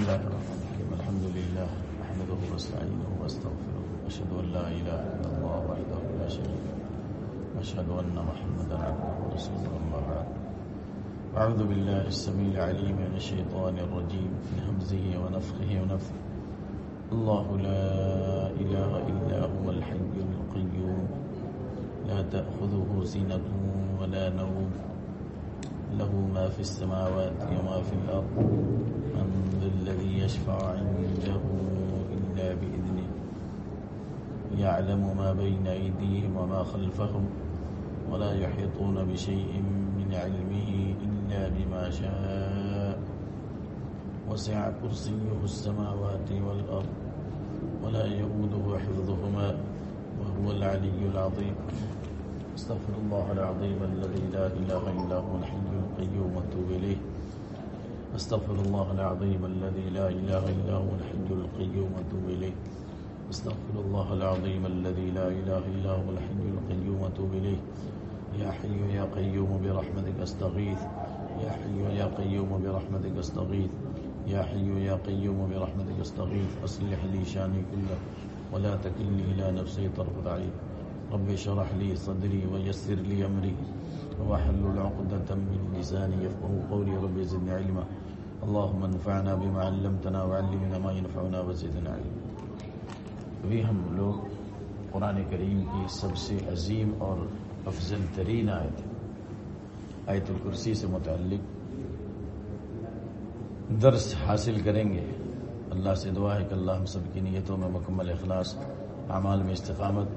الله الرحمن الرحيم الحمد لله نحمده ونستعينه واستغفره أشهد أن لا إله إلا الله وحده لا شريك له. وأشهد أن محمدا عبده ورسوله أما بعد. أعوذ بالله السميع العليم من الشيطان الرجيم. في همزه ونفخه ونفثه الله لا إله إلا هو الحي القيوم. لا تأخذه سنة ولا نوم. له ما في السماوات وما في الأرض. من ذا الذي يشفع عنده إلا بإذنه، يعلم ما بين أيديهم وما خلفهم، ولا يحيطون بشيء من علمه إلا بما شاء. وسع كرسيه السماوات والأرض، ولا يؤوده حفظهما، وهو العلي العظيم. استغفر الله العظيم الذي لا إله إلا هو الحي القيوم واتوب إليه. استغفر الله العظيم الذي لا إله إلا هو الحي القيوم واتوب إليه. استغفر الله العظيم الذي لا إله إلا هو الحي القيوم واتوب إليه. يا حي يا قيوم برحمتك أستغيث. يا حي يا قيوم برحمتك أستغيث. يا حي يا قيوم برحمتك أستغيث. أصلح لي شاني كله ولا تكلني إلى نفسي طرفة عين رب اشرح لي صدري ويسر لي أمري. واحلل عقدة من لساني يفقه قولي. رب زدني علما. اللهم انفعنا بما علمتنا وعلمنا ما ينفعنا وزدنا علما. ابھی ہم لوگ قرآن کریم کی سب سے عظیم اور افضل ترین آیت آیت الکرسی سے متعلق درس حاصل کریں گے۔ اللہ سے دعا ہے کہ اللہ ہم سب کی نیتوں میں مکمل اخلاص، اعمال میں استقامت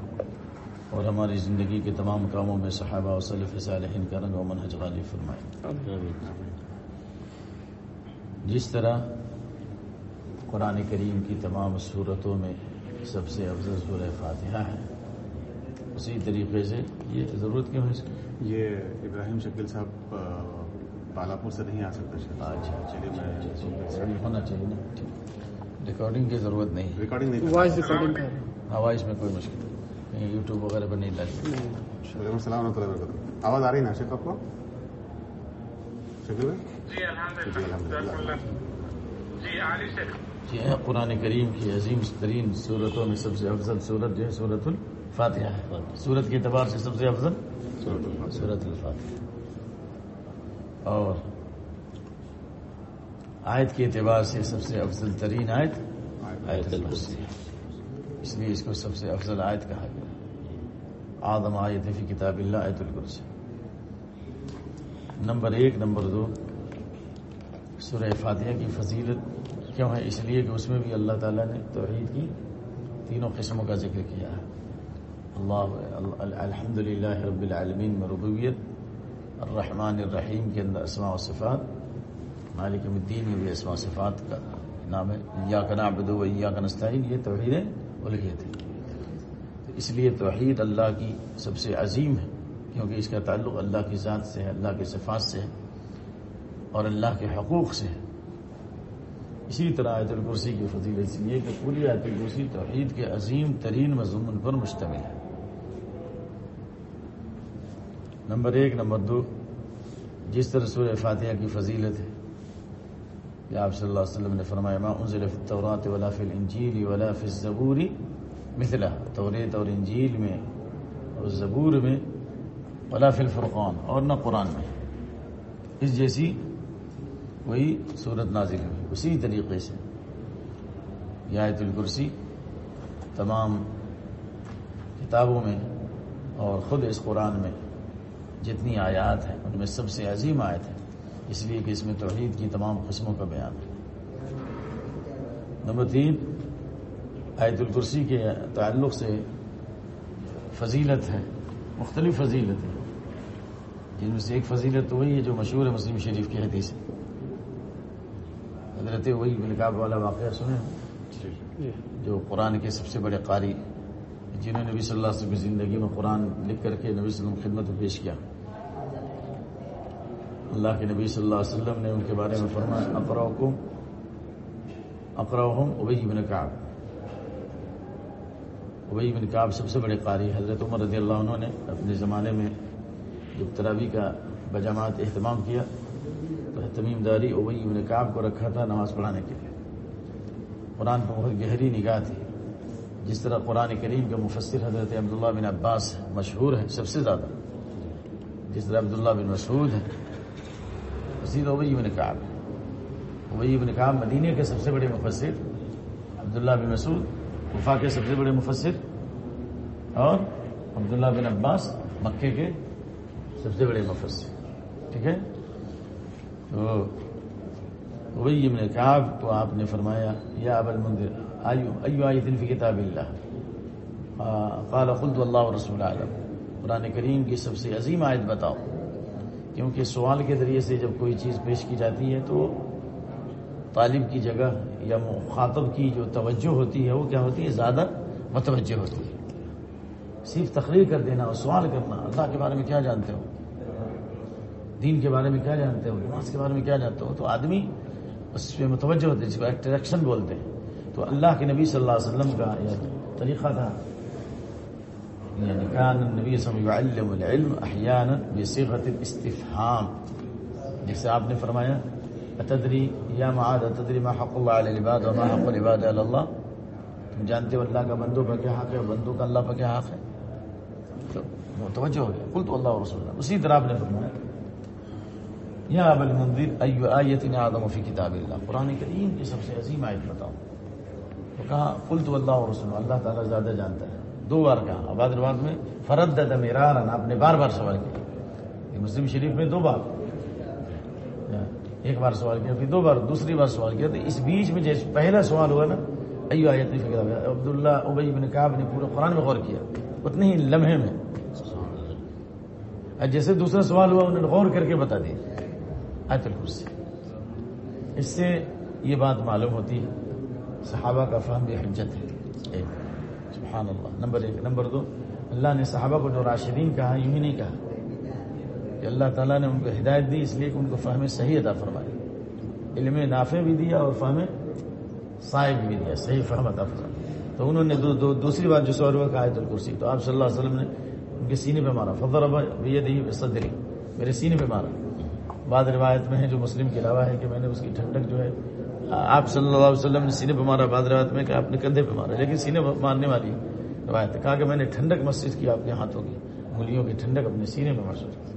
اور ہماری زندگی کے تمام کاموں میں صحابہ و صلف صالحین کا رنگ و منحج غالب فرمائے۔ جس طرح قرآن کریم کی تمام صورتوں میں سب سے افضل سورہ فاتحہ ہے اسی طریقے سے یہ ضرورت کیوں ہے اس کی؟ یہ ابراہیم شکیل صاحب بالاپور سے نہیں آ سکتے شاید۔ اچھا چلیے میں ریڈی ہونا چاہیے نا ریکارڈنگ کی ضرورت نہیں ریکارڈنگ نہیں کر وائس ریکارڈنگ میں کوئی مشکل نہیں۔ یوٹیوب وغیرہ پر نہیں ڈالی السلام ورحمۃ اللہ وبرکاتہ آواز آ رہی ہے نا شیخ آپ کو؟ شکیل بھائی؟ جی الحمد جی للہ جی شیخ۔ ہے قرآن کریم کی عظیم ترین صورتوں میں سب سے افضل صورت جو ہے صورت الفاتحہ ہے۔ صورت کے اعتبار سے سب سے افضل صورت الفاتحہ اور آیت کے اعتبار سے سب سے افضل ترین آیت آیت الکرسی ہے اس لیے اس کو سب سے افضل آیت کہا گیا۔ آدم آیت فی کتاب اللہ آیت الکرسی۔ نمبر ایک نمبر دو۔ سورہ فاتحہ کی فضیلت کیوں ہے؟ اس لیے کہ اس میں بھی اللہ تعالیٰ نے توحید کی تینوں قسموں کا ذکر کیا ہے۔ اللہ الحمد للہ رب العالمین میں ربویت الرحمن الرحیم کے اندر اسماء و صفات، مالک الدین میں بھی اسماء و صفات کا نام ہے۔ یا کا نام بدو یا کا نستعین، یہ توحید الہیت ہے۔ اس لیے توحید اللہ کی سب سے عظیم ہے، کیونکہ اس کا تعلق اللہ کی ذات سے ہے، اللہ کے صفات سے ہے۔ اور اللہ کے حقوق سے ہے اسی طرح آیت الکرسی کی فضیلت اس لیے کہ پوری آیت الکرسی توحید کے عظیم ترین مضمون پر مشتمل ہے۔ نمبر ایک، نمبر دو، جس طرح سورہ فاتحہ کی فضیلت ہے کہ آپ صلی اللہ علیہ وسلم نے فرمایا، ما انزل فی التورات ولا فی الانجیل ولا فی الزبور مثلہ۔ توریت اور انجیل میں اور زبور میں ولا فی الفرقان اور نہ قرآن میں۔ اس جیسی وہی صورت نازل ہوئی اسی طریقے سے یہ آیت الکرسی تمام کتابوں میں اور خود اس قرآن میں جتنی آیات ہیں، ان میں سب سے عظیم آیت ہے۔ اس لیے کہ اس میں توحید کی تمام قسموں کا بیان ہے۔ نمبر تین، آیت الکرسی کے تعلق سے فضیلت ہے، مختلف فضیلت ہے جن میں سے ایک فضیلت تو وہی ہے جو مشہور ہے مسلم شریف کی حدیث۔ ہے حضرت وہی بلکاب والا واقعہ سنے ہیں جو قرآن کے سب سے بڑے قاری جنہوں نے نبی صلی اللہ علیہ وسلم کی زندگی میں قرآن لکھ کر کے نبی صلی اللہ علیہ وسلم خدمت میں پیش کیا۔ اللہ کے نبی صلی اللہ علیہ وسلم نے ان کے بارے میں فرمایا اقرا کو اقرا ابئی بن کعب ابئی بن کعب سب سے بڑے قاری حضرت عمر رضی اللہ عنہ نے اپنے زمانے میں جب تراوی کا بجامات اہتمام کیا۔ تمیم داری ابئی بن کعب کو رکھا تھا نماز پڑھانے کے لیے۔ قرآن پر بہت گہری نگاہ تھی۔ جس طرح قرآن کریم کے مفسر حضرت عبداللہ بن عباس مشہور ہے سب سے زیادہ۔ جس طرح عبداللہ بن مسعود ہے اسی طرح ابئی بن کعب ابئی بن کعب مدینے کے سب سے بڑے مفسر، عبداللہ بن مسعود وفا کے سب سے بڑے مفسر، اور عبداللہ بن عباس مکے کے سب سے بڑے مفسر۔ ٹھیک ہے؟ وہی ابن کعب کو آپ نے فرمایا، یا اب المنذر ایو ایو آیت فی کتاب اللہ۔ قال قلت اللہ رسول عالم قرآن کریم کی سب سے عظیم آیت بتاؤ۔ کیونکہ سوال کے ذریعے سے جب کوئی چیز پیش کی جاتی ہے تو طالب کی جگہ یا مخاطب کی جو توجہ ہوتی ہے، وہ کیا ہوتی ہے؟ زیادہ متوجہ ہوتی ہے۔ صرف تقریر کر دینا اور سوال کرنا، اللہ کے بارے میں کیا جانتے ہو؟ دین کے بارے میں کیا جانتے ہو نماز کے بارے میں کیا جانتے ہو؟ تو آدمی اس پہ متوجہ ہوتے ہیں، جس کو اٹریکشن بولتے ہیں۔ تو اللہ کے نبی صلی اللہ علیہ وسلم کا یہ طریقہ تھا۔ یعنی کان نبی صلی اللہ علیہ وسلم العلم احیانا بصیغت الاستفهام جیسے آپ نے فرمایا، اتدری یا معاذ، اتدری ما حق اللہ علی العباد وما حق العباد علی اللہ۔ تم جانتے ہو اللہ کا بندوں پر کیا حق ہے اور بندوں کا اللہ پر کیا حق ہے؟ تو متوجہ ہو گیا قلت اللہ رسول اللہ اسی طرح آپ نے فرمایا۔ یا اب المنذر، ایو آیت اعظم فی کتاب اللہ۔ قرآن کریم کی سب سے عظیم آیت بتاؤ۔ تو کہا، قلت اللہ رسول اللہ تعالیٰ زیادہ جانتا ہے۔ دو بار کہا۔ آباد رواد میں فرد میرارن آپ نے بار بار سوال کیا۔ یہ مسلم شریف میں دو بار۔ ایک بار سوال کیا، پھر دو بار، دوسری بار سوال کیا۔ تو اس بیچ میں جیسے پہلا سوال ہوا نا، ایو آیت فی کتاب اللہ، عبداللہ ابئی بن کعب نے پورے قرآن میں غور کیا۔ اتنے ہی لمحے میں۔ جیسے دوسرا سوال ہوا، انہوں نے غور کر کے بتا دیا۔ آیت الکرسی۔ اس سے یہ بات معلوم ہوتی ہے، صحابہ کا فہم یہ حجت ہے۔ ایک سبحان اللہ نمبر ایک، نمبر دو، اللہ نے صحابہ کو جو راشدین کہا، یوں ہی نہیں کہا۔ کہ اللہ تعالیٰ نے ان کو ہدایت دی، اس لیے کہ ان کو فہم صحیح عطا فرمائی۔ علم نافع بھی دیا اور فہم صاحب بھی دیا، صحیح فہم عطا فرمائی۔ تو انہوں نے دو دو، دوسری بات جو سور ہوا کہ آیت الکرسی۔ تو آپ صلی اللہ علیہ وسلم نے ان کے سینے پہ مارا فضر ابا دی صدری میرے سینے پہ مارا۔ بعد روایت میں ہے جو مسلم کے علاوہ ہے کہ میں نے اس کی ٹھنڈک جو ہے، آپ صلی اللہ علیہ وسلم نے سینے پہ مارا بعد روایت میں کہ آپ نے کندھے پہ مارا، لیکن سینے مارنے والی روایت کہا کہ میں نے ٹھنڈک محسوس کی آپ کے ہاتھوں کی، انگلیوں کی ٹھنڈک اپنے سینے پہ محسوس کی۔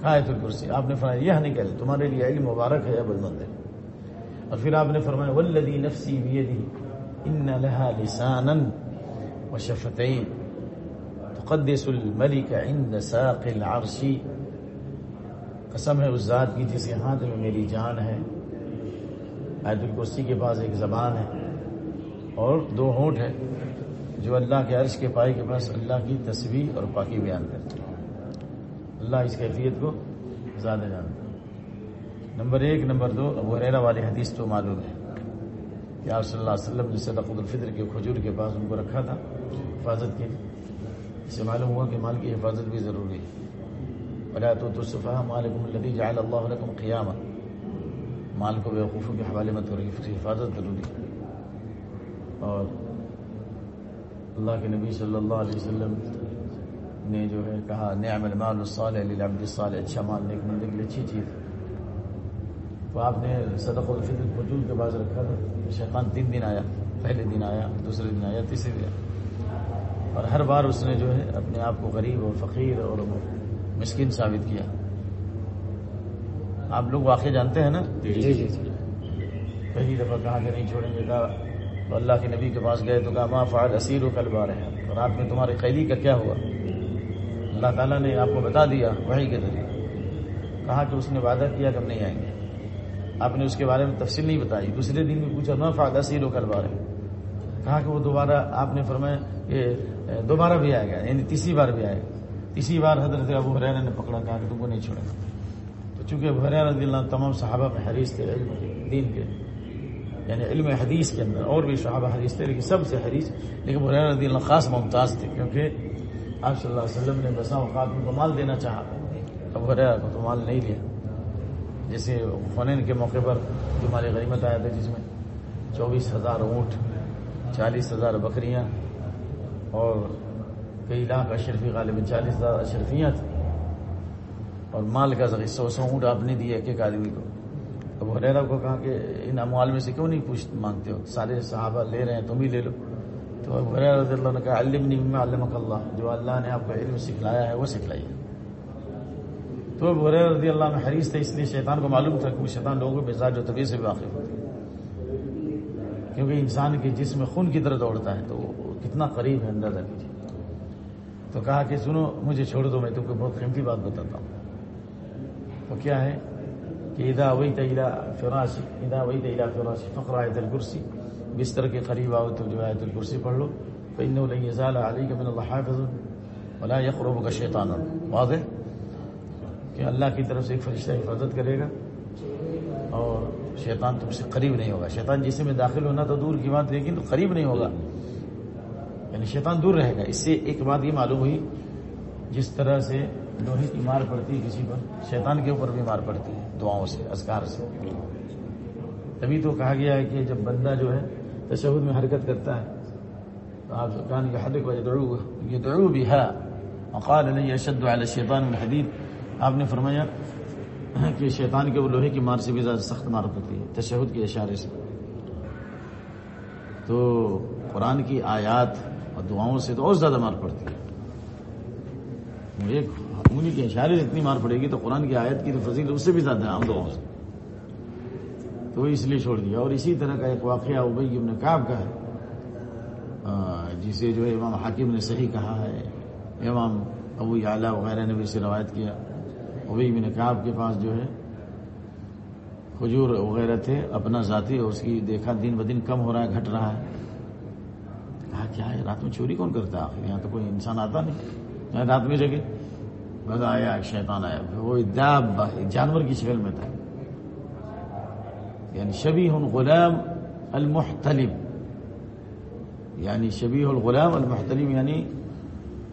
کہا ہے تو کرسی آپ نے فرمایا، یہ نہیں کہہ تمہارے لیے علم مبارک ہے یا ابل مند اور پھر آپ نے فرمایا ولدی نفسی بیدی، ان لها لسانا وشفتين تقدس الملك عند ساق العرش۔ قسم ہے اس ذات کی جس کے ہاتھ میں میری جان ہے۔ آیت الکرسی کے پاس ایک زبان ہے اور دو ہونٹ ہے جو اللہ کے عرش کے پائے کے پاس اللہ کی تصویر اور پاکی بیان کرتے ہیں۔ اللہ اس کیفیت کو زیادہ جانتا ہے۔ نمبر ایک، نمبر دو، ابو ریرا والی حدیث تو معلوم ہے کہ آپ صلی اللہ علیہ وسلم نے صدق الفطر کے کھجور کے پاس ان کو رکھا تھا حفاظت کے اس سے معلوم ہوا کہ مال کی حفاظت بھی ضروری ہے۔ بلا تو تصفہ مالکم الذی جعل اللہ لکم قیامہ مال کو بیوقوفوں کے حوالے میں تھوڑی اس کی حفاظت ضروری ہے۔ اور اللہ کے نبی صلی اللہ علیہ وسلم نے جو ہے کہا، نعم المال الصالح للعبد الصالح اچھا مال نیک بندے کے لیے اچھی چیز۔ ہے تو آپ نے صدق الفطر فجول کے بعد رکھا تھا۔ شیطان تین دن آیا، پہلے دن آیا، دوسرے دن آیا، تیسرے دن آیا۔ اور ہر بار اس نے جو ہے اپنے آپ کو غریب اور فقیر اور مسکین ثابت کیا۔ آپ لوگ واقع جانتے ہیں نا؟ جی جی جی پہلی دفعہ کہا کہ نہیں چھوڑیں گے کہا تو اللہ کے نبی کے پاس گئے تو کہا ما فعل اسیر و کلبا رہے اور رات میں تمہارے قیدی کا کیا ہوا؟ اللہ تعالیٰ نے آپ کو بتا دیا وہی کے ذریعے۔ کہا کہ اس نے وعدہ کیا کہ ہم نہیں آئیں گے۔ آپ نے اس کے بارے میں تفصیل نہیں بتائی۔ دوسرے دن بھی پوچھا ما فعل اسیر و کلبا رہے کہا کہ وہ دوبارہ آپ نے فرمایا کہ دوبارہ بھی آئے گا یعنی تیسری بار بھی آئے گا۔ تیسری بار حضرت ابو حریرہ نے پکڑا کہا کہ تم کو نہیں چھوڑے تو چونکہ ابو حریرہ رضی اللہ عنہ تمام صحابہ میں حریث تھے، علم دین کے یعنی علم حدیث کے اندر اور بھی صحابہ حدیث تھے، لیکن سب سے حدیث، لیکن ابو حریرہ رضی اللہ خاص ممتاز تھے، کیونکہ آپ صلی اللہ علیہ وسلم نے بسا اوقات ان کو مال دینا چاہا۔ ابو حریرہ کو تو مال نہیں لیا۔ جیسے فنین کے موقع پر جو مال غنیمت آیا تھا، جس میں چوبیس ہزار اونٹ، چالیس ہزار بکریاں اور کئی لاکھ اشرفی غالب چالیس ہزار اشرفیاں تھیں اور مال کا ذریعہ سو سو اونٹ آپ نے دیا ایک ایک آدمی کو۔ اب حریرا کو کہا کہ ان اموال میں سے کیوں نہیں پوچھ مانگتے ہو؟ سارے صحابہ لے رہے ہیں، تم ہی لے لو۔ تو اب حریرا رضی اللہ نے کہا، علمنی مما علمک اللہ۔ جو اللہ نے آپ کو علم سکھلایا ہے، وہ سکھلائیے۔ تو اب حریرا رضی اللہ میں حریص تھے، اس لیے شیطان کو معلوم تھا کہ وہ شیطان لوگوں کے مزاج و طبیعت سے بھی واقف ہوتے کیونکہ انسان کے جسم خون کی طرح دوڑتا ہے، تو وہ کتنا قریب ہے اندازہ کیجیے۔ تو کہا کہ سنو، مجھے چھوڑ دو، میں تم کو بہت قیمتی بات بتاتا ہوں۔ تو کیا ہے کہ ادا وہی تیلا فراشی ادا وہی تیلا فراشی فقر آیت الکرسی، بستر کے قریب آؤ تو جو آیت الکرسی پڑھ لو۔ تو ان علی کا من اللہ حافظ ولا یقرب کا شیطان واضح؟ کہ اللہ کی طرف سے ایک فرشتہ حفاظت کرے گا اور شیطان تم سے قریب نہیں ہوگا۔ شیطان جسے میں داخل ہونا تو دور کی بات، لیکن قریب نہیں ہوگا۔ یعنی شیطان دور رہے گا۔ اس سے ایک بات یہ معلوم ہوئی، جس طرح سے لوہے کی مار پڑتی ہے کسی پر، شیطان کے اوپر بھی مار پڑتی ہے، دعاؤں سے، اذکار سے۔ تبھی تو کہا گیا ہے کہ جب بندہ جو ہے تشہد میں حرکت کرتا ہے، تو آپ کہاں کہ حد کو یہ دعو بھی ہے مقال اشد شیطان من حدید۔ آپ نے فرمایا کہ شیطان کے وہ لوہے کی مار سے بھی زیادہ سخت مار پڑتی ہے، تشہد کے اشارے سے۔ تو قرآن کی آیات اور دعاؤں سے تو اور زیادہ مار پڑتی ہے۔ ایک انگلی کے اشارے اتنی مار پڑے گی تو قرآن کی آیت کی تو فضیل اس سے بھی زیادہ ہے عام دعاؤں سے۔ تو وہ اس لیے چھوڑ دیا۔ اور اسی طرح کا ایک واقعہ ابئی ابن کعب کا ہے۔ جسے جو ہے امام حاکم نے صحیح کہا ہے۔ امام ابو اعلیٰ وغیرہ نے بھی اسے روایت کیا۔ ابئی ابن کعب کے پاس جو ہے کھجور وغیرہ تھے، اپنا ذاتی اور اس کی دیکھا دن بدن کم ہو رہا ہے، گھٹ رہا ہے۔ کہا، کیا ہے؟ رات میں چوری کون کرتا ہے یہاں تو کوئی انسان آتا نہیں۔ رات میں جگہ۔ بس آیا شیطان آیا۔ وہ جانور کی شکل میں تھا۔ یعنی شبی الغلام المحتلم۔ یعنی شبی الغلام المحتلم یعنی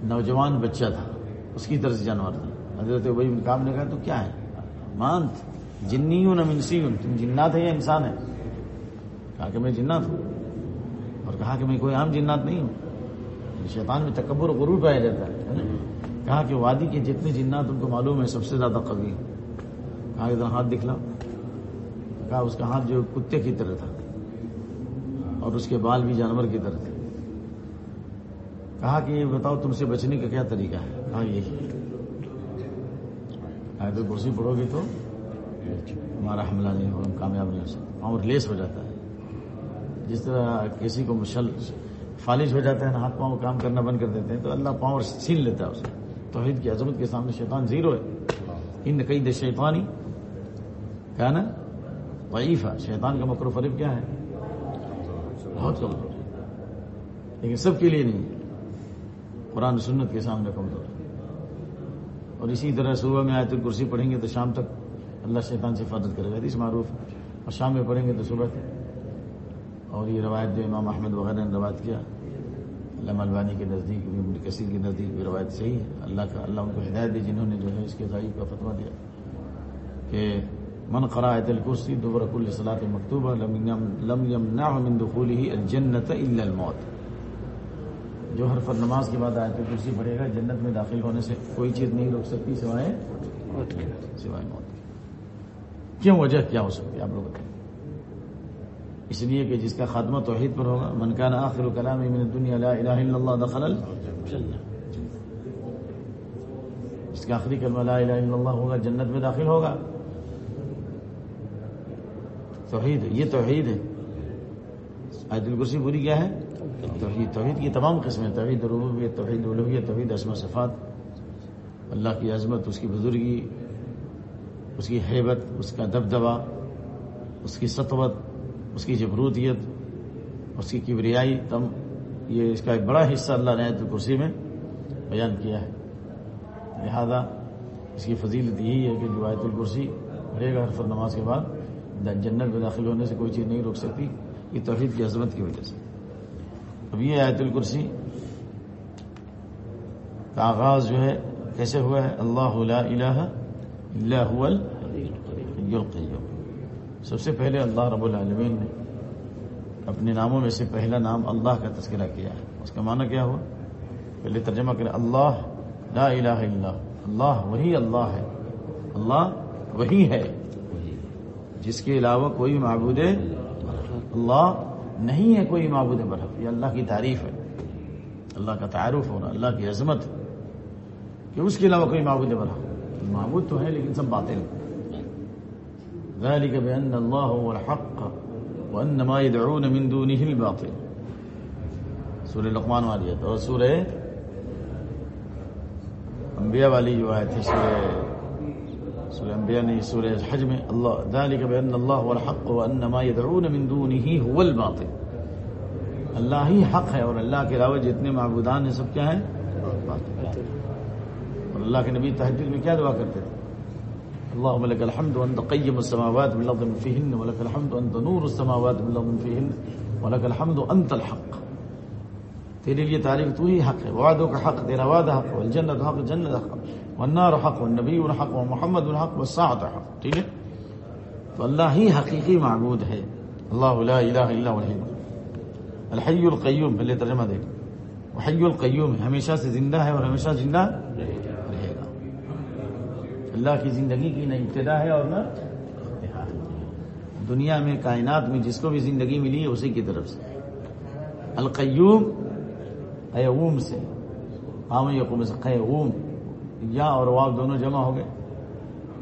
نوجوان بچہ تھا۔ اس کی طرح سے جانور تھا۔ حضرت بھائی کام نے کہا، تو کیا ہے؟ مانت جنی ہوں نہ منسی ہوں تم جنات ہے یا انسان ہے کہا کہ میں جنات ہوں۔ اور کہا کہ میں کوئی عام جنات نہیں ہوں۔ شیطان میں تکبر و غرور پایا جاتا ہے کہا کہ وادی کے جتنے جنات ان کو معلوم ہے سب سے زیادہ قوی کہا ادھر ہاتھ دکھلا کہا اس کا ہاتھ جو کتے کی طرح تھا، اور اس کے بال بھی جانور کی طرح تھے۔ کہا کہ یہ بتاؤ تم سے بچنے کا کیا طریقہ ہے؟ کہا یہی۔ آئے تو کرسی پڑھو گے تو ہمارا حملہ نہیں ہوگا، ہم کامیاب نہیں ہو سکتے، اور لیس ہو جاتا ہے۔ جس طرح کسی کو مشل فالج ہو جاتا ہے نا ہاتھ پاؤں کام کرنا بند کر دیتے ہیں تو اللہ پاؤں چھین لیتا ہے اسے۔ توحید کی عظمت کے سامنے شیطان زیرو ہے۔ ان کئی دے شیطانی کیا نا وعیف ہے شیطان کا مکر فریب کیا ہے؟ بہت کمزور لیکن سب کے لیے نہیں۔ قرآن سنت کے سامنے کمزور۔ اور اسی طرح صبح میں آیت الکرسی پڑھیں گے تو شام تک اللہ شیطان سے حفاظت کرے گا۔ حدیث معروف اور شام میں پڑھیں گے تو صبح تک۔ اور یہ روایت جو امام احمد وغیرہ نے روایت کیا علامہ البانی کے نزدیک بھی کثیر کے نزدیک بھی روایت صحیح ہے۔ اللہ کا اللہ ان کو ہدایت دی جنہوں نے جو ہے اس کے ضعیف کا فتویٰ دیا۔ کہ من قرا آیت الکرسی دبر کل صلاح مکتوبہ لم یمنع من دخوله الجنت الا الموت۔ جو ہر فر نماز کے بعد آیت الکرسی پڑھے گا جنت میں داخل ہونے سے کوئی چیز نہیں روک سکتی سوائے سوائے موت کیوں وجہ کیا ہو سکتی آپ لوگ بتائیں۔ اس لیے کہ جس کا خاتمہ توحید پر ہوگا، من کان آخر کلام من الدنیا لا الہ الا اللہ دخل الجنہ جس کا آخری کلمہ لا الہ الا اللہ ہوگا، جنت میں داخل ہوگا۔ توحید، یہ توحید ہے۔ آیت الکرسی پوری کیا ہے؟ توحید توحید کی تمام قسمیں، توحید ربوبیت، توحید الوحیت توحید اسما صفات۔ اللہ کی عظمت، اس کی بزرگی، اس کی حیبت، اس کا دبدبا اس کی سطوت۔ اس کی جبروتیت، اس کی کبریائی تم، یہ اس کا ایک بڑا حصہ اللہ نے آیت الکرسی میں بیان کیا ہے۔ لہذا اس کی فضیلت یہی ہے کہ جو آیت الکرسی پڑھے گا ہر نماز کے بعد جنت میں داخل ہونے سے کوئی چیز نہیں روک سکتی، یہ توحید کی عظمت کی وجہ سے۔ اب یہ آیت الکرسی کا آغاز جو ہے، کیسے ہوا ہے؟ اللہ لا الہ الا هو القیوم سب سے پہلے اللہ رب العالمین نے اپنے ناموں میں سے پہلا نام اللہ کا تذکرہ کیا ہے۔ اس کا معنی کیا ہوا؟ پہلے ترجمہ کریں، اللہ، لا الہ الا اللہ۔ وہی اللہ ہے۔ اللہ وہی ہے۔ جس کے علاوہ کوئی معبود اللہ نہیں ہے، کوئی معبود برحق۔ یہ اللہ کی تعریف ہے۔ اللہ کا تعارف ہونا، اللہ کی عظمت۔ کہ اس کے علاوہ کوئی معبود برحق۔ معبود تو ہے لیکن سب باطل ذلك بأن الله هو الحق وأن ما يدعون من دونه الباطل. سورہ لقمان والی ہے اور سورہ انبیاء والی جو آئے تھی سورہ سورہ انبیاء نہیں سورہ حج میں اللہ، ذلك بأن الله هو الحق وأن ما يدعون من دونه هو الباطل. اللہ ہی حق ہے اور اللہ کے علاوہ جتنے معبودان ہیں، سب کیا ہیں؟ باطل اور اللہ کے نبی تحجد میں کیا دعا کرتے تھے؟ اللهم لك الحمد وانت قيم السماوات بالارض فيهن، ولك الحمد وانت نور السماوات بالارض فيهن، ولك الحمد انت الحق. تیرے لیے تعریف تو ہی حق ہے وعدوں کا حق، تیرا وعدہ حق والجنت حق جنت حق، والنار حق والنبی حق، ومحمد حق، والساعة حق، ٹھیک ہے؟ تو اللہ ہی حقیقی معبود ہے۔ اللہ لا الہ الا هو الحی القیوم، پہلے ترجمہ دیکھ حی القیوم ہے ہمیشہ سے زندہ ہے اور ہمیشہ زندہ رہے اللہ کی زندگی کی نہ ابتدا ہے اور نہ دنیا میں کائنات میں جس کو بھی زندگی ملی ہے اسی کی طرف سے۔ القیوم ایوم سے۔ عام یقوم سے قیوم۔ یا اور واو دونوں جمع ہو گئے۔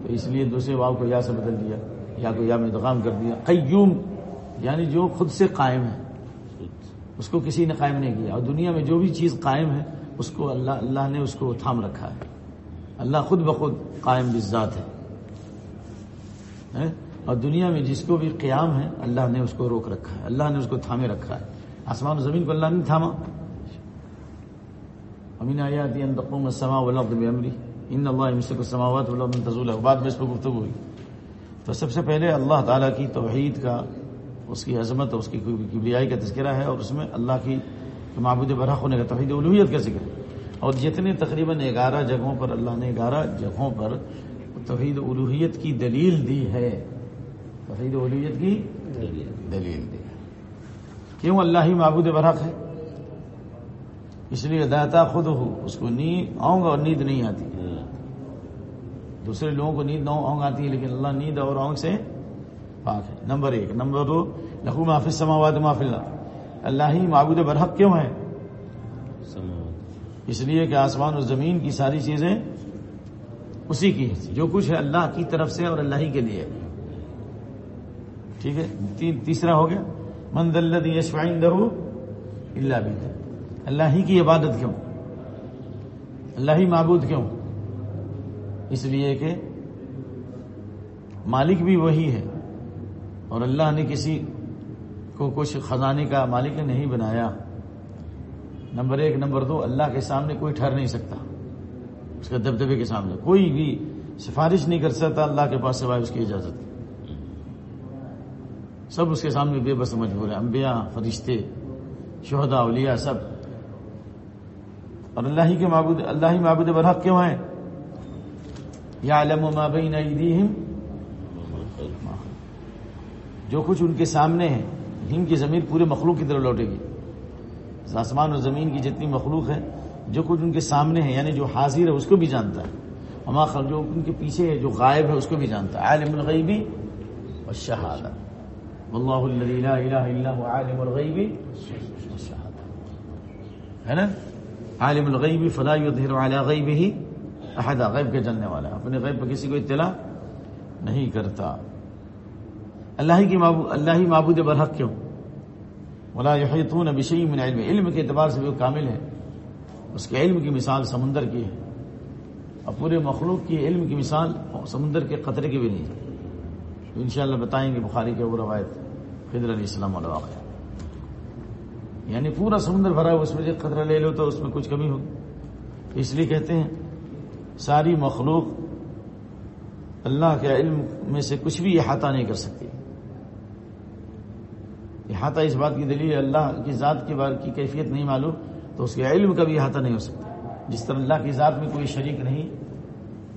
تو اس لیے دوسرے واو کو یا سے بدل دیا، یا کو یا میں ادغام کر دیا۔ قیوم یعنی جو خود سے قائم ہے۔ اس کو کسی نے قائم نہیں کیا۔ اور دنیا میں جو بھی چیز قائم ہے، اس کو اللہ اللہ نے اس کو تھام رکھا ہے۔ اللہ خود بخود قائم بذات ہے۔ اور دنیا میں جس کو بھی قیام ہے، اللہ نے اس کو روک رکھا ہے، اللہ نے اس کو تھامے رکھا ہے۔ آسمان و زمین کو اللہ نے تھاما۔ امین آیات ان تقوم السماء والارض بامری ان اللہ یمسک السماوات والارض ان تزولا بعد میں اس پر گفتگو ہوئی۔ تو سب سے پہلے اللہ تعالیٰ کی توحید کا، اس کی عظمت اس کی کبریائی کا تذکرہ ہے اور اس میں اللہ کی معبود برحق ہونے کا توحید الوحیت کا ذکر ہے۔ اور جتنے تقریباً گیارہ جگہوں پر اللہ نے گیارہ جگہوں پر توحید الوحیت کی دلیل دی ہے۔ توحید الوحیت کی دلیل دی ہے۔ کیوں اللہ ہی معبود برحق ہے؟ اس لیے داتا خود ہو، اس کو نیند آؤں گا اور نیند نہیں آتی۔ دوسرے لوگوں کو نیند نہ اونگ آتی ہے، لیکن اللہ نیند اور اونگ سے پاک ہے۔ نمبر ایک۔ نمبر دو، لہو معافی سماواد معاف اللہ اللہ ہی معبود برحق کیوں ہے؟ اس لیے کہ آسمان و زمین کی ساری چیزیں اسی کی جو کچھ ہے اللہ کی طرف سے اور اللہ ہی کے لیے۔ ٹھیک ہے؟ تیسرا ہو گیا۔ من دلد یشفائن درو اللہ بھی اللہ ہی کی عبادت کیوں؟ اللہ ہی معبود کیوں؟ اس لیے کہ مالک بھی وہی ہے۔ اور اللہ نے کسی کو کچھ خزانے کا مالک نہیں بنایا۔ نمبر ایک، نمبر دو، اللہ کے سامنے کوئی ٹھہر نہیں سکتا۔ اس کے دبدبے کے سامنے کوئی بھی سفارش نہیں کر سکتا اللہ کے پاس سوائے اس کی اجازت۔ سب اس کے سامنے بے بس مجبور ہے انبیاء، فرشتے شہدا اولیاء، سب۔ اور اللہ ہی کے معبود، اللہ ہی معبود برحق کیوں ہیں؟ یا علم و مابین جو کچھ ان کے سامنے ہے ہم کی زمین پورے مخلوق کی طرف لوٹے گی۔ آسمان اور زمین کی جتنی مخلوق ہے جو کچھ ان کے سامنے ہے یعنی جو حاضر ہے، اس کو بھی جانتا ہے۔ ہما جو ان کے پیچھے ہے، جو غائب ہے، اس کو بھی جانتا ہے۔ عالم الغیبی اور شہادت اللہ اللہ عالم الغیبی ہے نا؟ عالم الغیبی فلا یظہر علی غیبہ ہی احدا غیب کے جاننے والا اپنے غیب پر کسی کو اطلاع نہیں کرتا۔ اللہ کی معبود اللہ ہی معبود برحق کیوں؟ ولا یحیطون بشیء من علم. علم کے اعتبار سے بھی وہ کامل ہے اس کے علم کی مثال سمندر کی ہے. اور پورے مخلوق کی علم کی مثال سمندر کے قطرے کی بھی نہیں ہے. تو انشاءاللہ بتائیں گے بخاری کے وہ روایت خضر علیہ السلام والا واقعہ. یعنی پورا سمندر بھرا ہوا اس میں قطرہ لے لو تو اس میں کچھ کمی ہوگی. اس لیے کہتے ہیں، ساری مخلوق اللہ کے علم میں سے کچھ بھی احاطہ نہیں کر سکتی. احاطہ اس بات کی دلیل اللہ کی ذات کے بارے کی کیفیت نہیں معلوم، تو اس کے علم کا بھی احاطہ نہیں ہو سکتا۔ جس طرح اللہ کی ذات میں کوئی شریک نہیں،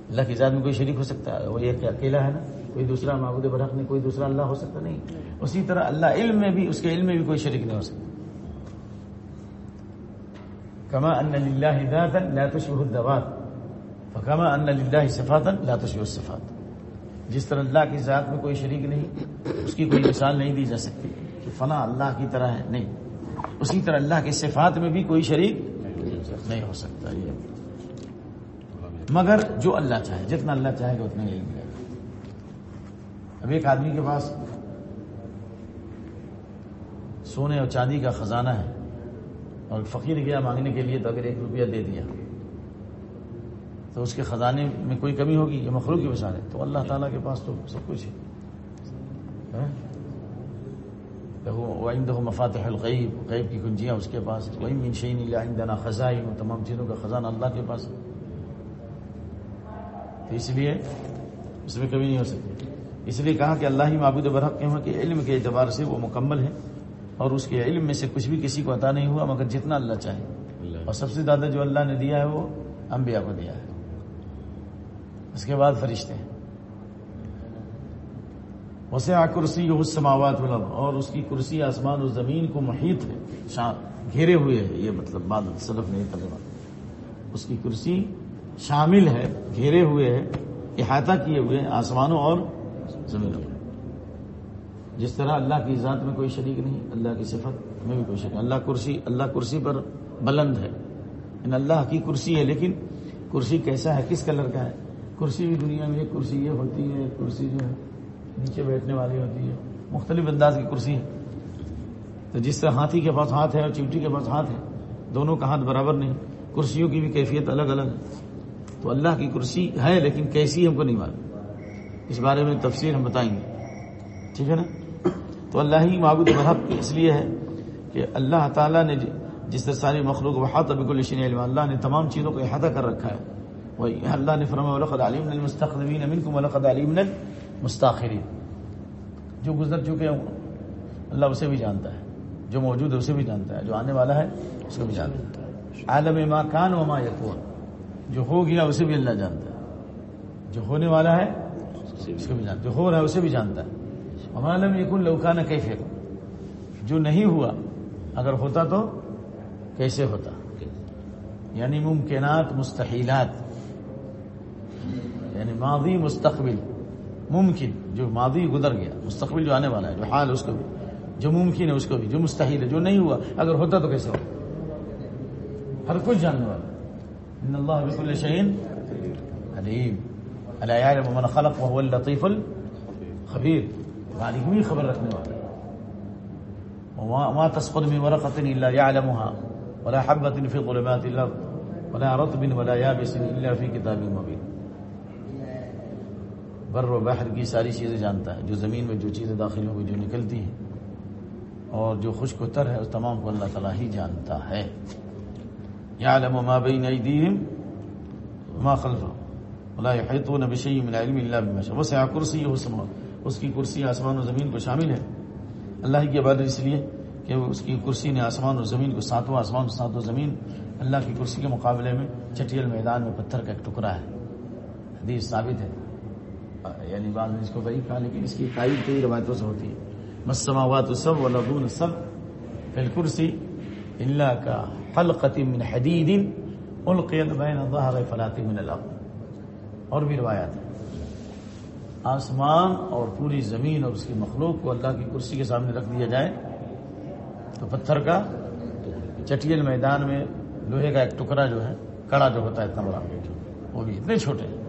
اللہ کی ذات میں کوئی شریک ہو سکتا ہے وہ یہ کہ اکیلا ہے نا، کوئی دوسرا معبود برحق نہیں، کوئی دوسرا اللہ ہو سکتا نہیں۔ اسی طرح اللہ علم میں بھی، اس کے علم میں بھی کوئی شریک نہیں ہو سکتا۔ کما ان للہ ذاتا لا الذوات فکما ان للہ صفاتا لا تشبه الصفات۔ جس طرح اللہ کی ذات میں کوئی شریک نہیں، اس کی کوئی مثال نہیں دی جا سکتی۔ کہ فلاں اللہ کی طرح ہے۔ نہیں۔ اسی طرح اللہ کے صفات میں بھی کوئی شریک نہیں ہو سکتا۔ یہ۔ مگر جو اللہ چاہے، جتنا اللہ چاہے گا اتنا علم ہے۔ اب ایک آدمی کے پاس سونے اور چاندی کا خزانہ ہے اور فقیر گیا مانگنے کے لیے تو اگر ایک روپیہ دے دیا، تو اس کے خزانے میں کوئی کمی ہوگی یہ مخلوق کی مثال ہے تو اللہ تعالیٰ کے پاس تو سب کچھ ہے۔ ہاں؟ وہ مفاتح الغیب غیب کی کنجیاں اس کے پاس وہی منشین عندنا خزائن تمام چیزوں کا خزانہ اللہ کے پاس تو اس لیے اس میں کمی نہیں ہو سکتی۔ اس لیے کہا کہ اللہ ہی معبود برحق کے کہ علم کے اعتبار سے وہ مکمل ہے اور اس کے علم میں سے کچھ بھی کسی کو عطا نہیں ہوا مگر جتنا اللہ چاہے۔ اور سب سے زیادہ جو اللہ نے دیا ہے وہ انبیاء کو دیا ہے۔ اس کے بعد فرشتے ہیں۔ اسے آ کرسی سماوات اور اس کی کرسی آسمان و زمین کو محیط ہے گھیرے ہوئے ہے یہ مطلب بعد صرف نہیں کرے اس کی کرسی شامل ہے، گھیرے ہوئے ہے احاطہ کیے ہوئے آسمانوں اور زمینوں جس طرح اللہ کی ذات میں کوئی شریک نہیں، اللہ کی صفت میں بھی کوئی شریک اللہ کرسی اللہ کرسی پر بلند ہے۔ ان اللہ کی کرسی ہے، لیکن کرسی کیسا ہے؟ کس کلر کا ہے؟ کرسی بھی دنیا میں ایک کرسی یہ ہوتی ہے کرسی جو ہے۔ نیچے بیٹھنے والی ہوتی ہے مختلف انداز کی کرسی ہے تو جس طرح ہاتھی کے پاس ہاتھ ہے اور چمٹی کے پاس ہاتھ ہے، دونوں کا ہاتھ برابر نہیں۔ کرسیوں کی بھی کیفیت الگ الگ ہے۔ تو اللہ کی کرسی ہے لیکن کیسی ہم کو نہیں معلوم۔ اس بارے میں تفصیل ہم بتائیں گے۔ ٹھیک ہے نا؟ تو اللہ ہی معبود مذہب اس لیے ہے کہ اللہ تعالیٰ نے جس طرح ساری مخلوق وحاط ابک الشن علم، اللہ نے تمام چیزوں کو احاطہ کر رکھا ہے۔ وہی اللہ نے فرما ولقد علیم المستقبین منکم ولقد علیم المستاخرین جو گزر چکے ہیں اللہ اسے بھی جانتا ہے، جو موجود ہے اسے بھی جانتا ہے، جو آنے والا ہے، اس کو بھی جانتا ہے۔ عالم ما کان و ما جو ہو گیا اسے بھی اللہ جانتا ہے۔ جو ہونے والا ہے، اس کو بھی جانتا جو ہو رہا ہے، اسے بھی جانتا ہے۔ ہمارا یقن لوکانا کیفے، جو نہیں ہوا، اگر ہوتا تو کیسے ہوتا؟ یعنی ممکنات مستحیلات یعنی ماضی مستقبل۔ ممکن جو ماضی گزر گیا، مستقبل جو آنے والا ہے، جو حال اس کو بھی، جو ممکن ہے اس کو بھی، جو مستحیل ہے، جو نہیں ہوا، اگر ہوتا تو کیسے ہو ہر کچھ جاننے والا ان اللہ بک الشعین علیم۔ علیم من خلق وهو اللطيف الخبير مالک بھی خبر رکھنے والا وما تسقط من ورقة إلا يعلمها، ولا حبة في ظلمات الأرض، ولا رطب ولا يابس إلا في كتاب مبين۔ بر و بحر کی ساری چیزیں جانتا ہے، جو زمین میں جو چیزیں داخل ہوگی جو نکلتی ہیں۔ اور جو خشک و تر ہے، اس تمام کو اللہ تعالیٰ ہی جانتا ہے۔ يعلم ما بين أيديهم وما خلفهم ولا من علم إلا بما شاء۔ وسع كرسيه اس کی کرسی آسمان و زمین کو شامل ہے۔ اللہ کی عبادت اس لیے کہ اس کی کرسی نے آسمان و زمین کو ساتواں آسمان و ساتواں زمین اللہ کی کرسی کے مقابلے میں چٹیل میدان میں پتھر کا ایک ٹکڑا ہے۔ حدیث ثابت ہے۔ یعنی بعض نے اس کو بڑی کہا، لیکن اس کی تائید کئی روایتوں سے ہوتی ہے۔ مسماوات سب و لبون سب فل کرسی اللہ کا حلقتی من حدید القید بین ظہر فلاطی من الارض اور بھی روایات ہیں۔ آسمان اور پوری زمین اور اس کی مخلوق کو اللہ کی کرسی کے سامنے رکھ دیا جائے تو پتھر کا چٹیل میدان میں لوہے کا ایک ٹکڑا جو ہے، کڑا جو ہوتا ہے، اتنا بڑا وہ بھی اتنے چھوٹے ہیں۔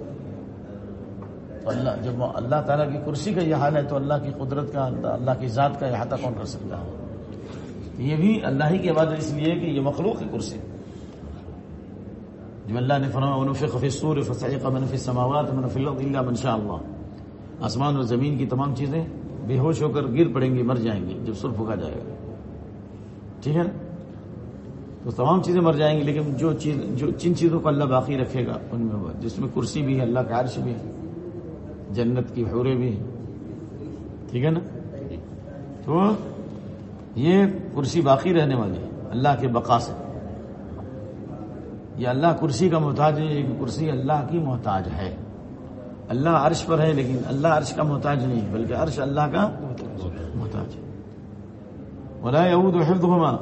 تو اللہ جب اللہ تعالیٰ کی کرسی کا یہ حال ہے تو اللہ کی قدرت کا اللہ کی ذات کا احاطہ کون کر سکتا ہے؟ یہ بھی اللہ ہی کی عبادت اس لیے کہ یہ مخلوق کی کرسی جو اللہ نے فرما منفی سماوات منفی اللہ منشاء اللہ. آسمان اور زمین کی تمام چیزیں بے ہوش ہو کر گر پڑیں گی، مر جائیں گی، جب سر پھکا جائے گا۔ ٹھیک ہے نا؟ تو تمام چیزیں مر جائیں گی، لیکن جو چیز جو جن چیزوں کو اللہ باقی رکھے گا، ان میں جس میں کرسی بھی ہے، اللہ کا عرش بھی ہے۔ جنت کی حورے بھی ہیں۔ ٹھیک ہے نا؟ تو یہ کرسی باقی رہنے والی ہے۔ اللہ کے بقا سے۔ یہ اللہ کرسی کا محتاج ہے، یہ کرسی اللہ کی محتاج ہے۔ اللہ عرش پر ہے، لیکن اللہ عرش کا محتاج نہیں بلکہ عرش اللہ کا محتاج ہے۔ ولا یعود حفظهما۔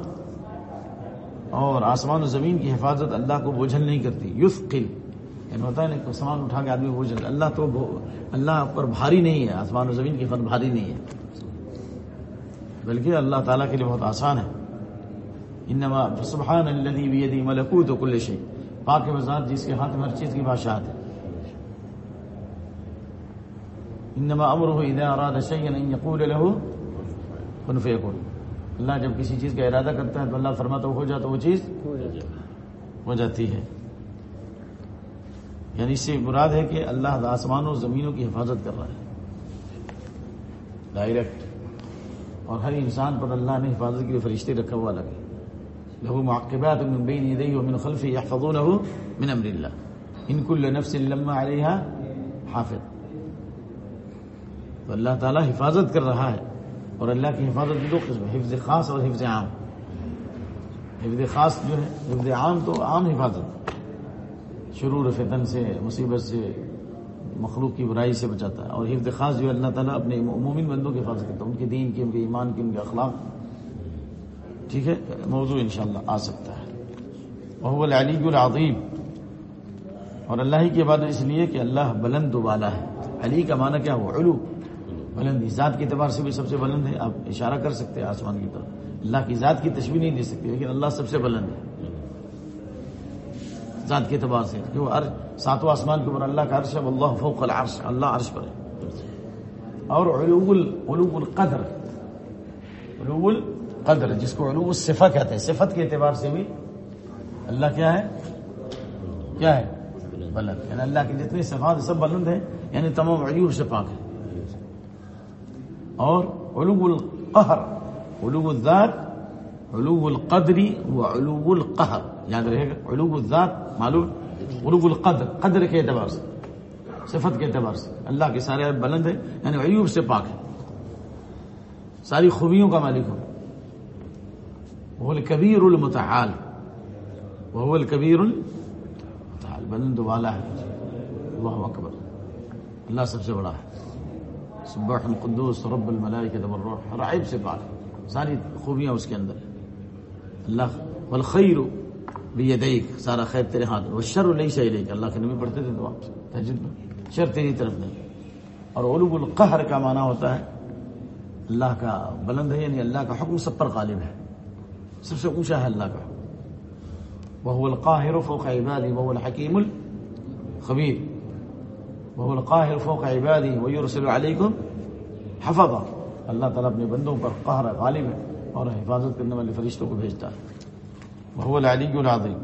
اور آسمان و زمین کی حفاظت اللہ کو بوجھل نہیں کرتی۔ یثقل یعنی ہوتا ہے نا سامان اٹھا کے آدمی بوجھ اللہ تو اللہ پر بھاری نہیں ہے آسمان و زمین کی فن بھاری نہیں ہے۔ بلکہ اللہ تعالیٰ کے لیے بہت آسان ہے۔ انما سبحان الذي بيده ملکوت كل شيء پاک وزاد جس کے ہاتھ میں ہر چیز کی بادشاہت ہے۔ انما امره اذا اراد شيئا ان يقول له اللہ جب کسی چیز کا ارادہ کرتا ہے تو اللہ فرماتا ہو جاتا وہ چیز۔ ہو جاتی ہے۔ یعنی اس سے مراد ہے کہ اللہ آسمانوں و زمینوں کی حفاظت کر رہا ہے۔ ڈائریکٹ اور ہر انسان پر اللہ نے حفاظت کے لیے فرشتے رکھا ہوا لگے۔ لہو معقبات من بین یدیہ ومن خلفہ یحفظونہ من امر اللہ۔ ان کل نفس لما علیہا حافظ۔ تو اللہ تعالیٰ حفاظت کر رہا ہے اور اللہ کی حفاظت دو قسم حفظ خاص اور حفظ عام۔ حفظ خاص جو ہے، حفظ عام تو عام حفاظت۔ شرور فتن سے، مصیبت سے، مخلوق کی برائی سے بچاتا ہے اور حفظ خاص جو ہے اللہ تعالیٰ اپنے مومن بندوں کی حفاظت کرتا ہے، ان کے دین کی، ان کے ایمان کی، ان کے اخلاق ٹھیک ہے؟ موضوع انشاءاللہ آ سکتا ہے۔ وہ العلی العظیم۔ اور اللہ ہی کی عبادت اس لیے کہ اللہ بلند و بالا ہے۔ علی کا معنی کیا ہوا؟ علو۔ بلندی۔ ذات کے اعتبار سے بھی سب سے بلند ہے۔ آپ اشارہ کر سکتے ہیں آسمان کی طرف۔ اللہ کی ذات کی تشبیح نہیں دے سکتے، لیکن اللہ سب سے بلند ہے۔ ذات کے اعتبار سے جو عرش ساتوں آسمان کے اوپر اللہ کا عرش ہے اللہ فوق العرش، اللہ عرش پر ہے۔ اور علو علو القدر علو القدر جس کو علو الصفہ کہتے ہیں۔ صفت کے اعتبار سے بھی اللہ کیا ہے؟ کیا ہے؟ بلند۔ یعنی اللہ کی جتنی صفات سب بلند ہیں یعنی تمام عیوب سے پاک ہے اور علو القہر علو الذات علو القدری و علو القہر. یاد رہے گا؟ علو الذات معلوم؟ علو القدر. قدر کے اعتبار سے، صفت کے اعتبار سے. اللہ کے سارے بلند ہیں یعنی عیوب سے پاک ہے ساری خوبیوں کا مالک ہو وہ الکبیر المتعال. وہ الکبیر المتعال. بلند والا ہے. اللہ اکبر. اللہ سب سے بڑا ہے. سبح القدوس، رب الملائکۃ والروح. ہر سے پاک. ہے ساری خوبیاں اس کے اندر ہیں. اللہ والخیر بیدیک، سارا خیر تیرے ہاتھ میں۔ والشر لیس الیک، اللہ کے نبی پڑھتے تھے تو آپ سے تہجد میں شر تیری طرف نہیں۔ اور علو القہر کا معنی ہوتا ہے، اللہ کا بلند ہے یعنی اللہ کا حکم سب پر غالب ہے۔ سب سے اونچا ہے اللہ کا۔ وہ القاہر فوق عبادی وہ الحکیم الخبیر۔ وہ القاہر فوق عبادی، ویرسل علیکم حفظا اللہ تعالیٰ اپنے بندوں پر قہر غالب ہے۔ اور حفاظت کرنے والے فرشتوں کو بھیجتا ہے۔ وہ العلی العظیم۔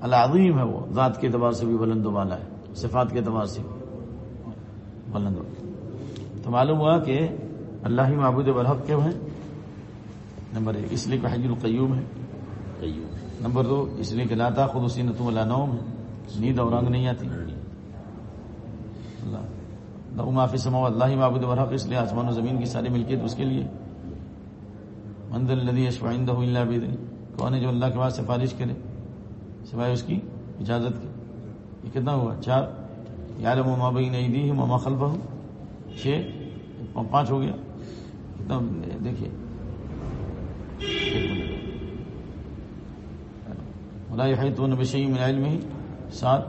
العظیم ہے وہ ذات کے اعتبار سے بھی بلند و بالا ہے صفات کے اعتبار سے بھی بلند و تو معلوم ہوا کہ اللہ ہی معبود برحق کے ہیں؟ نمبر ایک اس لیے کہ حج القیوم ہے۔ قیوم۔ نمبر دو اس لیے کہ لاتا خود اسی نتم اللہ نوم ہے۔ نیند اور رنگ نہیں آتی۔ اللہ۔ لہو معافی سما اللہ ہی معبود برحق اس لیے آسمان و زمین کی ساری ملکیت اس کے لیے۔ مند الدی اشوائندہ اللہ بدنی کون ہے جو اللہ کے بعد سفارش کرے، سوائے اس کی اجازت کی یہ کتنا ہوا؟ چار۔ یار مما بین عیدی ہے مما خلفہ ہوں چھ پانچ ہو گیا۔ کتنا دیکھیے۔ ایک منٹ ولا يحيطون بشيء من علمه، سات۔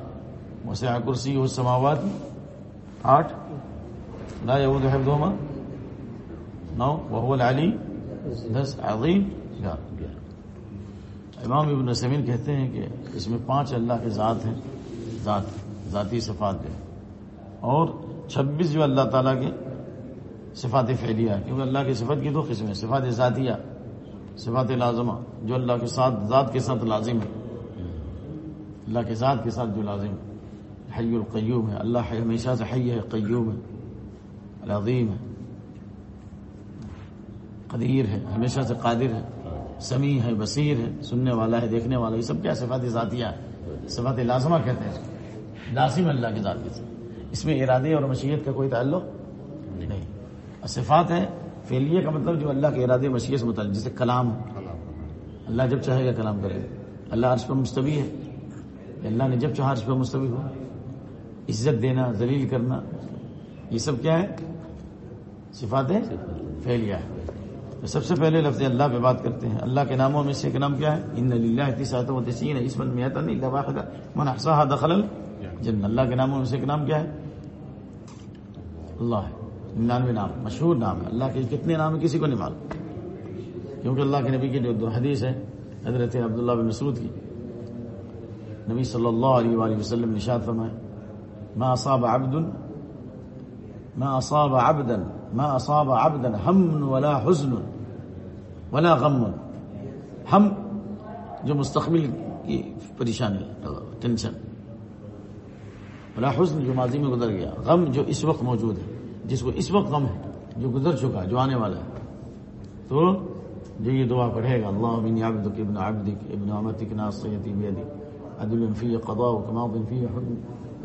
وسع كرسيه السماوات آٹھ؟ لا يؤود حفظهما. نو، وهو العلي دس، عظیم. گیارہ. امام ابن سمین کہتے ہیں کہ اس میں پانچ اللہ کے ذات ہیں. ذات، ذاتی صفات ہیں. اور چھبیس جو اللہ تعالیٰ کے صفات فعلیہ کیونکہ اللہ کی صفت کی دو قسمیں صفات ذاتیہ، صفات لازمہ، جو اللہ کے ساتھ، ذات کے ساتھ لازم ہے. اللہ کے ذات کے ساتھ جو لازم ہے. حی القیوم ہے اللہ ہمیشہ سے حی ہے قیوم ہے العظیم ہے قدیر ہے ہمیشہ سے قادر ہے سمیع ہے بصیر ہے سننے والا ہے دیکھنے والا یہ سب کیا صفات ذاتیہ ہے صفات لازمہ کہتے ہیں لازم اللہ کے ذات ساتھ۔ اس میں ارادے اور مشیت کا کوئی تعلق نہیں۔ صفات ہے فیلیے کا مطلب جو اللہ کے ارادے مشیت سے متعلق جیسے کلام۔ اللہ جب چاہے گا کلام کرے۔ گا اللہ عرش پر مستوی ہے۔ اللہ نے جب چاہا عرش پر مستوی ہو۔ عزت دینا، ذلیل کرنا، یہ سب کیا ہے؟ صفات ہے فیلیا ہے تو سب سے پہلے لفظ اللہ پہ بات کرتے ہیں۔ اللہ کے ناموں میں سے ایک نام کیا ہے؟ ان اللہ تسعۃ و تسعین من دخل الجنہ اللہ کے ناموں میں سے ایک نام کیا ہے؟ اللہ ہے۔ ننانوے نام، مشہور نام ہے۔ اللہ کے کتنے نام ہیں؟ کسی کو نہیں معلوم۔ کیونکہ اللہ کے نبی کی جو دو حدیث ہے حضرت عبداللہ بن مسعود کی، نبی صلی اللہ علیہ وآلہ وسلم نشاد فرمائے ما اصاب عبد، ما اصاب عبدا، ما اصاب عبدا، هم ولا حزن ولا غم. ہم جو مستقبل کی پریشانی، ٹینشن. ولا حزن جو ماضی میں گزر گیا، غم جو اس وقت موجود ہے، جس کو اس وقت غم ہے، جو گزر چکا، جو آنے والا ہے. تو جو یہ دعا پڑھے گا اللہ بن عبدك ابن عبدك ابن امتك ناصيتي بيدك عدل في قضاء ماض فيه حكم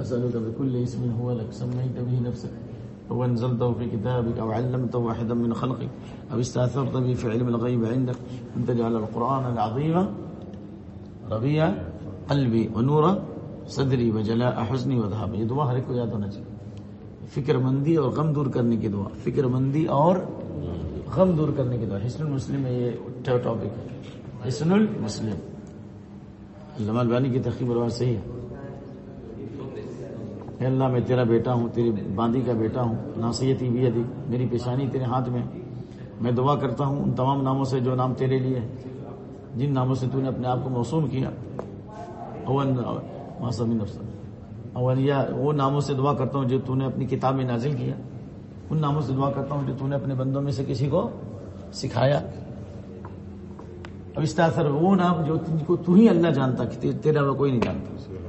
اسالك بكل اسم هو لك سميت به نفسك او انزلته في كتابك او علمته واحدا من خلقك او استاثرت به في علم الغيب عندك ان تجعل القران العظيم ربيع قلبي ونور صدری وجلاء حزنی وذهاب یہ دعا ہر ایک کو یاد ہونا چاہیے. فکر مندی اور غم دور کرنے کی دعا. فکر مندی اور غم دور کرنے کی دعا. حسن المسلم میں یہ ٹاپک ہے. حسن المسلم. علامہ البانی کی تقریب روایت صحیح ہے. اے اللہ میں تیرا بیٹا ہوں، تیری باندی کا بیٹا ہوں۔ ناصیتی بھی ادی میری پیشانی تیرے ہاتھ میں میں دعا کرتا ہوں ان تمام ناموں سے جو نام تیرے لیے ہے جن ناموں سے تو نے اپنے آپ کو موسوم کیا۔ اون موسم نفس اون یا وہ ناموں سے دعا کرتا ہوں جو تو نے اپنی کتاب میں نازل کیا۔ ان ناموں سے دعا کرتا ہوں جو تو نے اپنے بندوں میں سے کسی کو سکھایا۔ اب اس طرح سر وہ نام جو تجھ کو تو ہی اللہ جانتا کہ تیرا وہ کوئی نہیں جانتا۔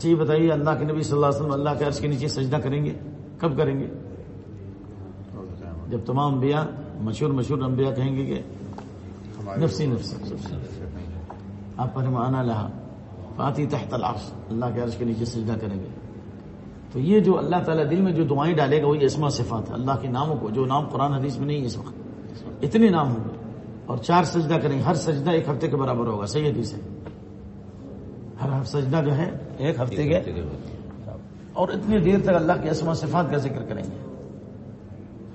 اچھا یہ بتائیے اللہ کے نبی صلی اللہ علیہ وسلم اللہ کے عرض کے نیچے سجدہ کریں گے، کب کریں گے؟ جب تمام انبیاء، مشہور مشہور انبیاء کہیں گے کہ نفسی نفسی۔ آپ پر مانا لہا، فاتی تحت العرش، اللہ کے عرش کے نیچے سجدہ کریں گے۔ تو یہ جو اللہ تعالیٰ دل میں جو دعائیں ڈالے گا، وہی اسما صفات ہے اللہ کے ناموں کو، جو نام قرآن حدیث میں نہیں ہے اس وقت۔ اتنے نام ہوں گے۔ اور چار سجدہ کریں گے ہر سجدہ ایک ہفتے کے برابر ہوگا، صحیح حدیث ہے۔ ہر سجدہ جو ہے ایک ہفتے کے۔ اور اتنی دیر تک اللہ کے اسما صفات کا ذکر کریں گے۔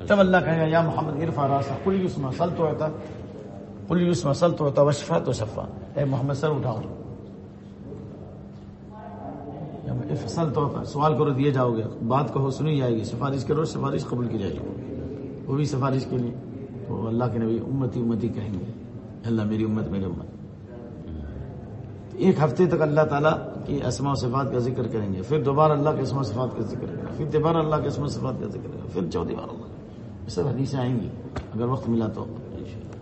تب اللہ کہے گا یا محمد عرفا راسا کل یوسما سل تو ہوتا کل یوسما سل تو ہوتا وشفا تو شفا اے محمد سر اٹھاؤ۔ فصل تو سوال کرو دیے جاؤ گے بات کہو سنی جائے گی۔ سفارش کرو سفارش قبول کی جائے گی۔ وہ بھی سفارش کے لیے۔ تو اللہ کے نبی امتی امتی کہیں گے اللہ میری امت میری امت۔ ایک ہفتے تک اللہ تعالیٰ کی اسما و صفات کا ذکر کریں گے، پھر دوبارہ اللہ کے اسما صفات کا ذکر کریں گے، پھر دوبارہ اللہ کے اسما صفات کا ذکر کریں گے، پھر چوتھی بار اللہ۔ یہ سب حدیثیں آئیں گی، اگر وقت ملا تو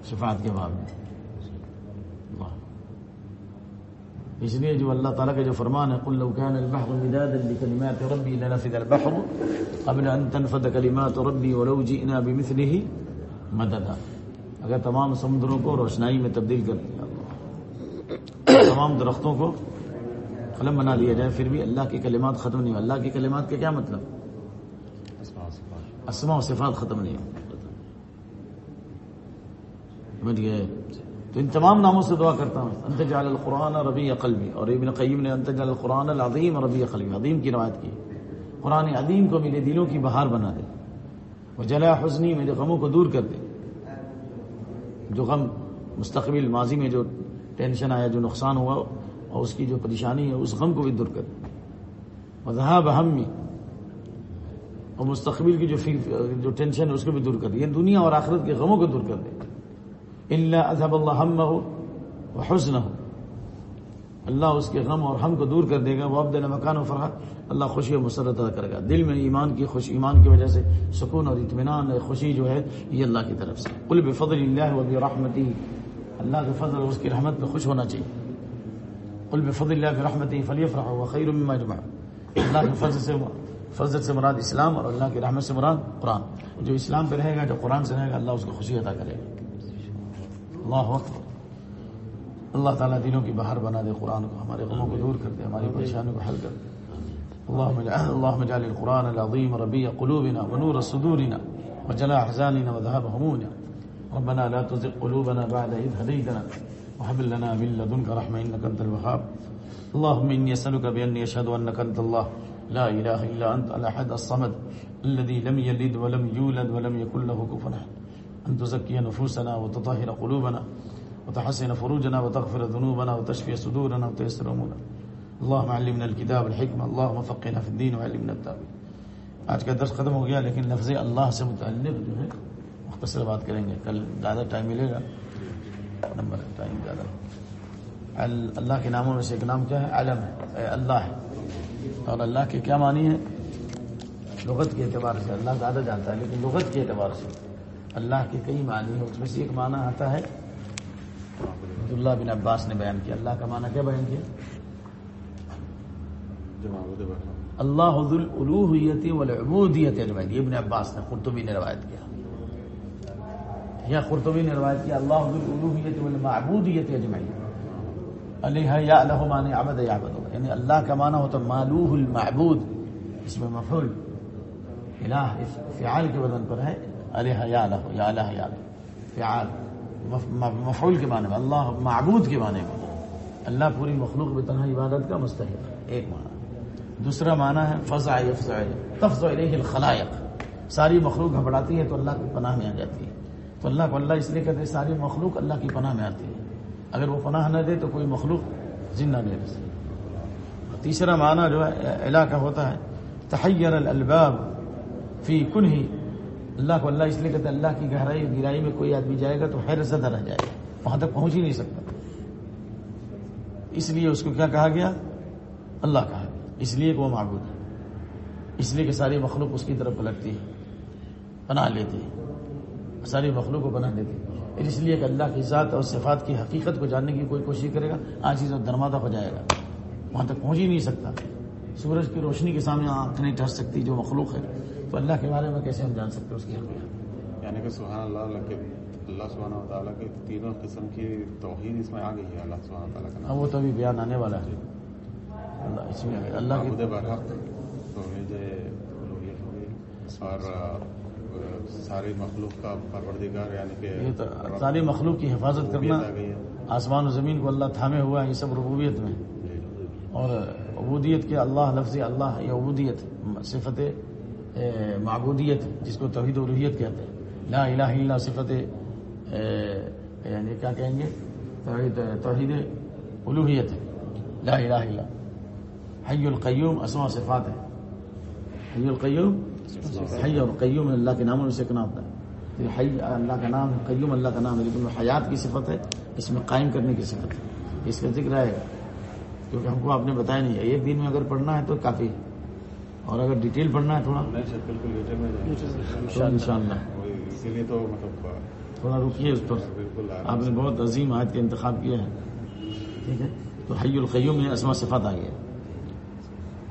شفاعت کے بعد میں۔ اس لیے جو اللہ تعالیٰ کا جو فرمان ہے، قل لو كان البحر مدادا لكلمات ربي لنفذ البحر قبل ان تنفذ كلمات ربي ولو جئنا بمثله مددا۔ اگر تمام سمندروں کو روشنائی میں تبدیل کر دیا۔ تمام درختوں کو قلم بنا لیا جائے پھر بھی اللہ کی کلمات ختم نہیں ہو اللہ کی کلمات کا کیا مطلب؟ اسماء و صفات۔ ختم نہیں سمجھ گئے؟ تو ان تمام ناموں سے دعا کرتا ہوں۔ انت جعل القرآن ربی قلبی۔ اور ابن قیم نے انت جعل القرآن العظیم ربی قلبی۔ عظیم کی روایت کی۔ قرآن عظیم کو میرے دلوں کی بہار بنا دے۔ وہ جلا حسنی میرے غموں کو دور کر دے۔ جو غم مستقبل ماضی میں جو ٹینشن آیا، جو نقصان ہوا اور اس کی جو پریشانی ہے، اس غم کو بھی دور کر۔ دے مذہب میں اور مستقبل کی جو جو ٹینشن ہے، اس کو بھی دور کر۔ دے یہ دنیا اور آخرت کے غموں کو دور کر دے۔ اللہ اذهب اللہ ہم ہو حسن ہو اللہ اس کے غم اور ہم کو دور کر دے گا۔ وہ عبد مکان و فرحت۔ اللہ خوشی و مسرت ادا کرے گا۔ دل میں ایمان کی خوش، ایمان کی وجہ سے سکون اور اطمینان خوشی جو ہے، یہ اللہ کی طرف سے۔ کل بفضل اللہ و رحمتی اللہ کے فضل اور اس کی رحمت میں خوش ہونا چاہیے۔ کل بفضل اللہ کی رحمتی فلی فرح و خیر مما جمع اللہ کے فضل سے فضل سے مراد اسلام اور اللہ کی رحمت سے مراد قرآن۔ جو اسلام پہ رہے گا جو قرآن سے رہے گا اللہ اس کو خوشی عطا کرے گا۔ اللہ اکبر۔ اللہ تعالیٰ دلوں کی باہر بنا دے قرآن کو ہمارے غموں کو دور کر دے ہماری پریشانیوں کو حل کر دے۔ اللهم اجعل اللهم اجعل القرآن العظيم ربيع قلوبنا ونور صدورنا وجلاء أحزاننا وذهاب همومنا۔ ربنا لا تزغ قلوبنا بعد إذ هديتنا وهب لنا من لدنك رحمة إنك أنت الوهاب. اللهم إني أسألك بأني أشهد أنك أنت الله. لا إله إلا أنت الأحد الصمد الذي لم يلد ولم يولد ولم يكن له كفوا أحد. أن تزكي نفوسنا وتطهر قلوبنا وتحسن فروجنا وتغفر ذنوبنا وتشفي صدورنا وتيسر أمورنا. اللهم علمنا الكتاب الحكمة اللهم فقنا في الدين وعلمنا التأويل. آج کا درس ختم ہو گیا لیکن لفظ اللہ سے متعلق جو ہے مختصر بات کریں گے۔ کل زیادہ ٹائم ملے گا۔ نمبر ٹائم زیادہ۔ اللہ کے ناموں میں سے ایک نام کیا ہے؟ علم ہے۔ اللہ ہے۔ اور اللہ کے کیا معنی ہے؟ لغت کے اعتبار سے۔ اللہ زیادہ جانتا ہے، لیکن لغت کے اعتبار سے۔ اللہ کے کئی معنی ہیں، اس میں سے ایک معنی آتا ہے۔ عبداللہ بن عباس نے بیان کیا۔ اللہ کا معنی کیا بیان کیا؟ اللہ ذو والعبودیت ابن عباس نے قرطبی نے روایت کیا۔ یا قرطبی نے روایت کیا اللہ ذو الالوحیت والمعبودیت اجمعین۔ علیہ یا الہ معنی عبد یعنی اللہ کا معنی ہوتا ہے مالوہ المعبود، اس میں مفعول الہ، اس فعال کے بدن پر ہے۔ علیہ یا الہ یا الہ یا فعال مفعول کے معنی میں، اللہ معبود کے معنی میں۔ اللہ پوری مخلوق میں تنہا عبادت کا مستحق ہے ایک معنی۔ دوسرا معنی ہے فضا یفزع تفض الیہ الخلائق۔ ساری مخلوق گھبراتی ہے تو اللہ کی پناہ میں آ جاتی ہے۔ تو اللہ کو اللہ اس لیے کہتے ہیں ساری مخلوق اللہ کی پناہ میں آتی ہے۔ اگر وہ پناہ نہ دے تو کوئی مخلوق زندہ نہیں رہ سکتی تیسرا معنی جو ہے، الہ کا ہوتا ہے، تحیر الالباب فی کنہی۔ اللہ کو اللہ اس لیے کہتے ہیں اللہ کی گہرائی گہرائی میں کوئی آدمی جائے گا تو حیرت زدہ رہ جائے گا، وہاں تک پہنچ ہی نہیں سکتا۔ اس لیے اس کو کیا کہا گیا؟ اللہ کہا گیا۔ اس لیے کہ وہ معبود ہے۔ اس لیے کہ ساری مخلوق اس کی طرف پلٹتی ہے، پناہ لیتی ہے۔ ساری مخلوق کو پناہ دیتی ہے اس لیے کہ اللہ کی ذات اور صفات کی حقیقت کو جاننے کی کوئی کوشش کرے گا آج چیز درمادہ ہو جائے گا۔ وہاں تک پہنچ ہی نہیں سکتا۔ سورج کی روشنی کے سامنے آنکھ نہیں ٹھہر سکتی جو مخلوق ہے۔ تو اللہ کے بارے میں کیسے ہم جان سکتے اس کی حقیقت؟ یعنی کہ سبحان اللہ اللہ کے اللہ سبحانہ و تعالیٰ کے تینوں قسم کی توحید اس میں آ گئی ہے۔ اللہ سبحانہ و تعالیٰ کا نام۔ وہ تو ابھی بیان آنے والا ہے۔ اللہ اس میں اللہ کی برحق توحید اور ساری مخلوق کا پروردگار یعنی کہ ساری مخلوق کی حفاظت کرنا آسمان و زمین کو اللہ تھامے ہوا ہے یہ سب ربوبیت میں۔ جی اور عبودیت کے اللہ لفظ اللہ یا عبودیت صفت معبودیت جس کو توحید الوحیت کہتے ہیں۔ لا الہ الا صفت یعنی کیا کہیں گے؟ توحید توحید الوحیت ہے لا الہ الا۔ حی القیوم اسما صفات ہے حی القیوم حی اور قیوم اللہ کے ناموں میں سے ایک نام ہوتا ہے۔ تو حی اللہ کا نام ہے قیوم اللہ کا نام ہے لیکن وہ حیات کی صفت ہے اس میں قائم کرنے کی صفت ہے۔ اس کا ذکر آئے گا کیونکہ ہم کو آپ نے بتایا نہیں ہے۔ ایک دن میں اگر پڑھنا ہے تو کافی ہے۔ اور اگر ڈیٹیل پڑھنا ہے تھوڑا۔ ان شاء اللہ وہی اسی لیے تو مطلب آ، تھوڑا رکیے اس پر۔ آپ۔ نے بہت عظیم آیت کا انتخاب کیا ہے۔ ٹھیک ہے؟ تو حی القیوم میں اسما صفات آ گیا۔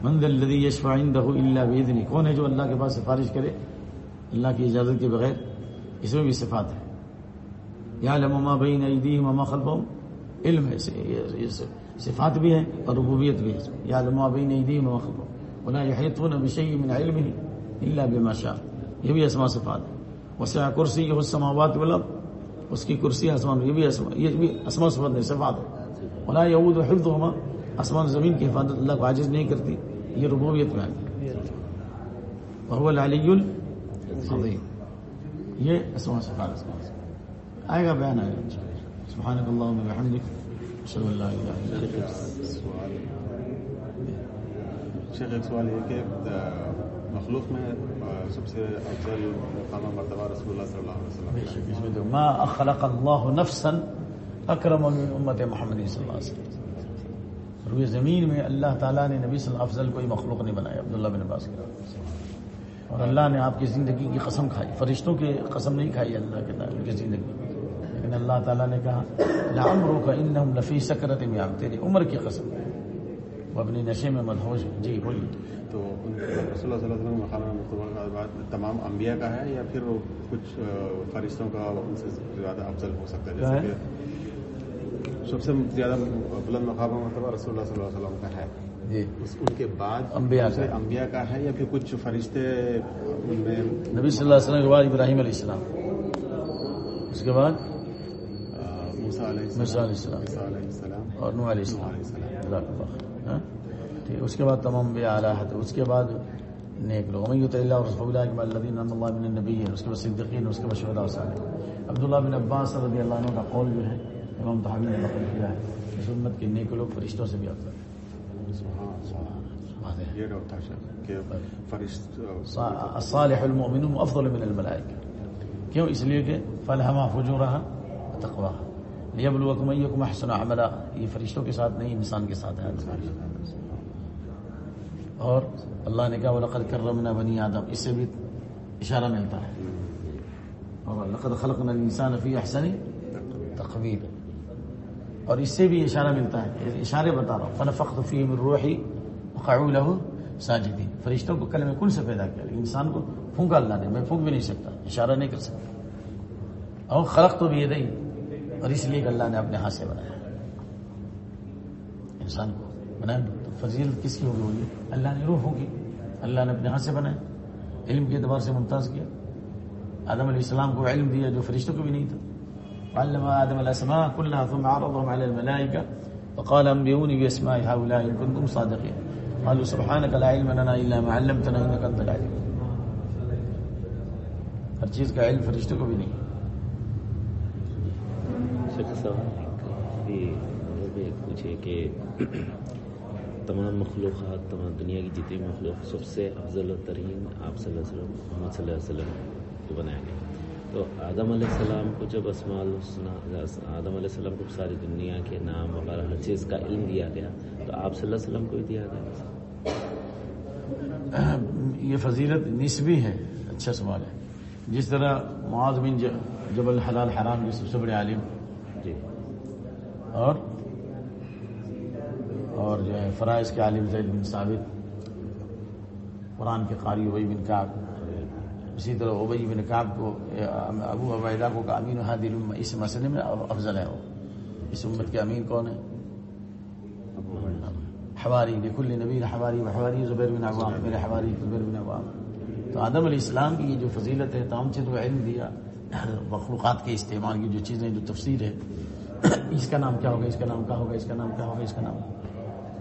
مند الذي يشفع عنده الا کون ہے جو اللہ کے پاس سفارش کرے؟ اللہ کی اجازت کے بغیر. اس میں بھی صفات ہے یعلم ما بین ایدیہم وما خلفهم. علم ہے صفات بھی ہے اور ربوبیت بھی ہے یعلم ما بین ایدیہم وما خلفهم. ولا يحيطون بشيء من علمه الا بما شاء. یہ بھی اسماء صفات ہے وسع کرسیہ السماوات والارض اس کی کرسی آسمان، یہ بھی اسما- یہ بھی اسماء صفات نہیں صفات ہے ولا یعود حفظهما. آسمان زمین کی حفاظت اللہ کو عاجز نہیں کرتی. یہ ربوبیت میں وهو العلی العظیم۔ یہ اسماء صفات آئے گا بیان آئے گا۔ اشهد ان لا اله الا انت۔ سوال شیخ ایک سوال یہ کہ مخلوق میں سب سے افضل مقام مرتبہ رسول اللہ صلی اللہ علیہ وسلم ما خلق اللہ نفسا اکرم من امت محمد صلی اللہ علیہ وسلم۔ روئے زمین میں اللہ تعالیٰ نے نبی صلی اللہ وسلم کوئی مخلوق نہیں بنایا عبداللہ بن عباس کے اور اللہ نے آپ کی زندگی کی قسم کھائی۔ فرشتوں کی قسم نہیں کھائی اللہ کے تعالیٰ کی زندگی۔ لیکن اللہ تعالیٰ نے کہا لعمرو کا انہم لفی سکرت میں تیری عمر کی قسم وہ اپنی نشے میں مدہوش۔ جی بولیے۔ تو ان رسول اللہ صلی اللہ علیہ وسلم کا تمام انبیاء کا ہے یا پھر کچھ فرشتوں کا ان سے زیادہ افضل ہو سکتا ہے؟ جیسے سب سے زیادہ بلند مقام مرتبہ رسول اللہ صلی اللہ علیہ وسلم کا ہے۔ جی۔ اس ان کے بعد انبیاء کا۔ انبیاء کا ہے یا پھر کچھ فرشتے میں نبی صلی اللہ علیہ وسلم کے بعد ابراہیم علیہ السلام۔ اس کے بعد؟ موسا علیہ موسیٰ علیہ السلام۔ اور نوح علیہ السلام۔ ہاں؟ ٹھیک۔ اس کے بعد تمام بھی اعلیٰ ہے تو اس کے بعد نیک لوگ۔ میں یوت اللہ رسول اللہ کے الدین اللہ بن نبی ہے اس کے بعد صدیقین اس کے بعد شہدا صالح عبداللہ بن عباس رضی اللہ عنہ کا قول جو ہے امام تحابی نے نقل کیا ہے اس امت کے نیک لوگ فرشتوں سے بھی افضل ہیں۔ الصالح المؤمن افضل من الملائکہ۔ کیوں؟ اس لیے کہ فلہما فجورہا تقواہا لیبلوکم ایکم احسن عملا۔ یہ فرشتوں کے ساتھ نہیں انسان کے ساتھ ہے اور اللہ نے کہا وَلَقَدْ كَرَّمْنَا بنی آدم۔ اس سے بھی اشارہ ملتا ہے۔ اور لقد خلقنا الانسان فی احسن تقویر اور اس سے بھی اشارہ ملتا ہے اشارے بتا رہا ہوں۔ فنفخت فیہ روحی وقعوا ساجدین فرشتوں کو کلمہ کن سے پیدا کیا انسان کو پھونکا اللہ نے، میں پھونک بھی نہیں سکتا، اشارہ نہیں کر سکتا۔ اور خلق تو بھی یہ نہیں اور اس لیے کہ اللہ نے اپنے ہاتھ سے بنایا۔ انسان کو بنایا۔ تو فضیلت کس کی ہوگی ہوگی اللہ نے روح ہوگی اللہ نے اپنے ہاتھ سے بنایا۔ علم کے اعتبار سے ممتاز کیا۔ آدم علیہ السلام کو علم دیا جو فرشتوں کو بھی نہیں تھا۔ علم آدم الاسماء كلها ثم عرضهم على الملائكة فقال انبئوني باسماء هؤلاء ان كنتم صادقين. قالوا سبحانك لا علم لنا الا ما علمتنا انك انت العليم. ہر چیز کا علم فرشتوں کو بھی نہیں. شیخ صاحب پوچھے کہ تمام مخلوقات، تمام دنیا کی جتنی مخلوق، سب سے افضل و ترین آپ صلی اللہ علیہ وسلم، محمد صلی اللہ علیہ وسلم کو بنایا گیا۔ تو آدم علیہ السلام کو جب اسماء الحسنہ آدم علیہ السلام کو ساری دنیا کے نام وغیرہ ہر چیز کا علم دیا گیا تو آپ صلی اللہ علیہ وسلم کو بھی دیا گیا۔ یہ فضیلت نسبی ہے اچھا سوال ہے۔ جس طرح معاذ بن ج- جبل حلال حرام کے سب سے بڑے عالم۔ جی۔ اور؟ اور جو ہے فرائض کے عالم زید بن ثابت قرآن کے قاری ابئی بن کعب۔ اسی طرح ابئی بن کعب کو، ابو عبیدہ کو کہ امین حادی الامہ اس مسئلے میں افضل ہے وہ۔ اس امت کے امین کون ہے حواری، لکل نبی، حواری حواری زبیر بن عوام، میرے حواری زبیر بن عوام۔ تو آدم علیہ السلام کی یہ جو فضیلت ہے تمام چیزوں کا علم دیا، مخلوقات کے استعمال کی جو چیزیں، جو تفسیر ہے۔ اس کا نام کیا ہوگا؟ اس کا نام کیا ہوگا؟ اس کا نام کیا ہوگا؟ اس کا نام۔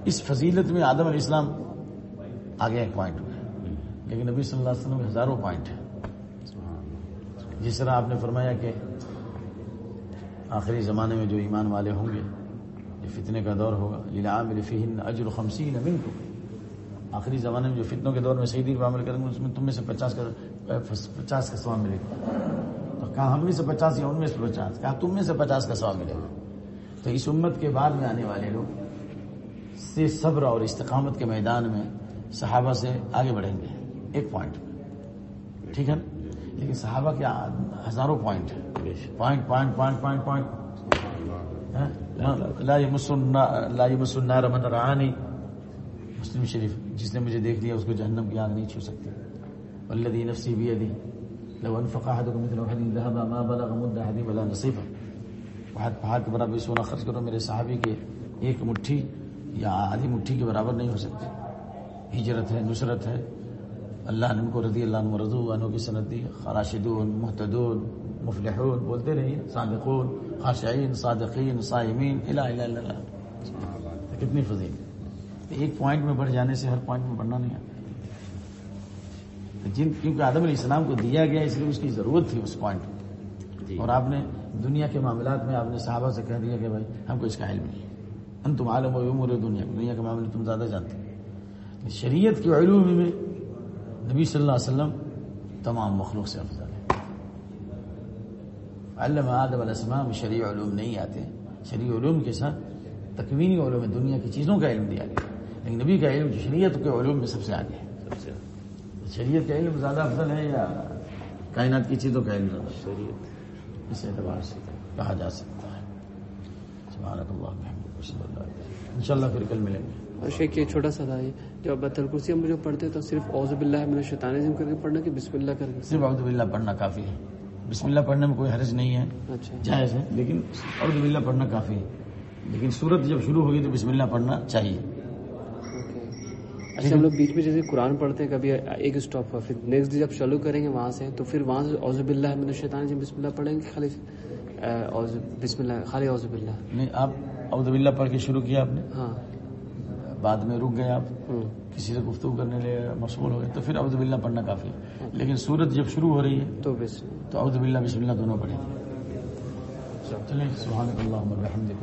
اس فضیلت میں آدم علیہ السلام آگے ایک پوائنٹ ہوئے۔ لیکن نبی صلی اللہ علیہ وسلم ہزاروں پوائنٹ ہیں۔ جس طرح آپ نے فرمایا کہ آخری زمانے میں جو ایمان والے ہوں گے جو فتنے کا دور ہوگا۔ لیلعامل فیہن اجر خمسین منکم آخری زمانے میں جو فتنوں کے دور میں شہیدی پر عمل کریں گے، اس میں تم میں سے پچاس کا پچاس کا ثواب ملے گا۔ تو کہا ہم میں سے پچاس یا ان میں سے پچاس؟ کہا تم میں سے پچاس کا ثواب ملے گا؟ تو اس امت کے بعد میں آنے والے لوگ سے صبر اور استقامت کے میدان میں صحابہ سے آگے بڑھیں گے۔ ایک پوائنٹ ٹھیک ہے نا؟ لیکن صحابہ کے ہزاروں پوائنٹ ہیں. Point point point point point? لا يمس النا- لا يمس النار من رعانی مسلم شریف جس نے مجھے دیکھ لیا اس کو جہنم کی آگ نہیں چھو سکتی. والذی نفسی بیدی. لو انفق احدکم مثل احد ذهب ما بلغ مد احد ولا نصیبا واحد پہاڑ کے برابر سونا خرچ کرو میرے صحابی کے ایک مٹھی یا آدھی مٹھی کے برابر نہیں ہو سکتی. ہجرت ہے نصرت ہے اللہ نے ان کو رضی اللہ عنہ رضو عنہ کی سند دی خراشدون محتدون مفلحون بولتے رہیے صادقون خاشعین صادقین صائمین الہ الہ الا اللہ۔ کتنی فضیل ایک پوائنٹ میں بڑھ جانے سے ہر پوائنٹ میں بڑھنا نہیں آتا۔ جن کیونکہ آدم علیہ السلام کو دیا گیا اس لیے اس کی ضرورت تھی اس پوائنٹ جی۔ اور آپ نے دنیا کے معاملات میں آپ نے صحابہ سے کہہ دیا کہ بھائی ہم کو اس کا علم نہیں ان تم عالم و امور دنیا دنیا کے معاملے تم زیادہ جانتے۔ ہیں شریعت کے علوم میں نبی صلی اللہ علیہ وسلم تمام مخلوق سے افضل ہے علم آدم الاسماء میں شریع علوم نہیں آتے شریع علوم کے ساتھ تکوینی علوم دنیا کی چیزوں کا علم دیا گیا لیکن نبی کا علم شریعت کے علوم میں سب سے آگے ہے۔ سب سے شریعت کا علم زیادہ افضل ہے یا کائنات کی چیزوں کا علم زیادہ شریعت؟ اس اعتبار سے کہا جا سکتا ہے۔ سبحانک اللہ وبحمدک اشہد ان انت انشاءاللہ پھر کل ملیں گے۔ شیخ یہ چھوٹا سا تھا یہ جو اب الکرسی ہم جو پڑھتے تو صرف اوز باللہ من الشیطان الرجیم کر کے پڑھنا کہ بسم اللہ کر کے؟ صرف اعوذ باللہ پڑھنا کافی ہے۔ بسم اللہ پڑھنے میں کوئی حرج نہیں ہے۔ اچھا۔ جائز ہے لیکن اعوذ باللہ پڑھنا کافی ہے۔ لیکن صورت جب شروع ہوگی تو بسم اللہ پڑھنا چاہیے۔ اچھا ہم لوگ بیچ میں جیسے قرآن پڑھتے ہیں کبھی ایک اسٹاپ پر پھر نیکسٹ جب شروع کریں گے وہاں سے تو پھر وہاں سے اوز باللہ من الشیطان الرجیم بسم اللہ پڑھیں گے خالی بسم اللہ خالی اوز باللہ۔ نہیں آپ اعوذ باللہ پڑھ کے شروع کیا آپ نے؟ ہاں۔ بعد میں رک گئے آپ۔ کسی سے گفتگو کرنے لے مشغول ہو گئے۔ تو پھر اعوذ باللہ پڑھنا کافی ہے۔ لیکن سورت جب شروع ہو رہی ہے تو اعوذ باللہ بسم اللہ دونوں پڑھیں۔ چلیں و بحمدک۔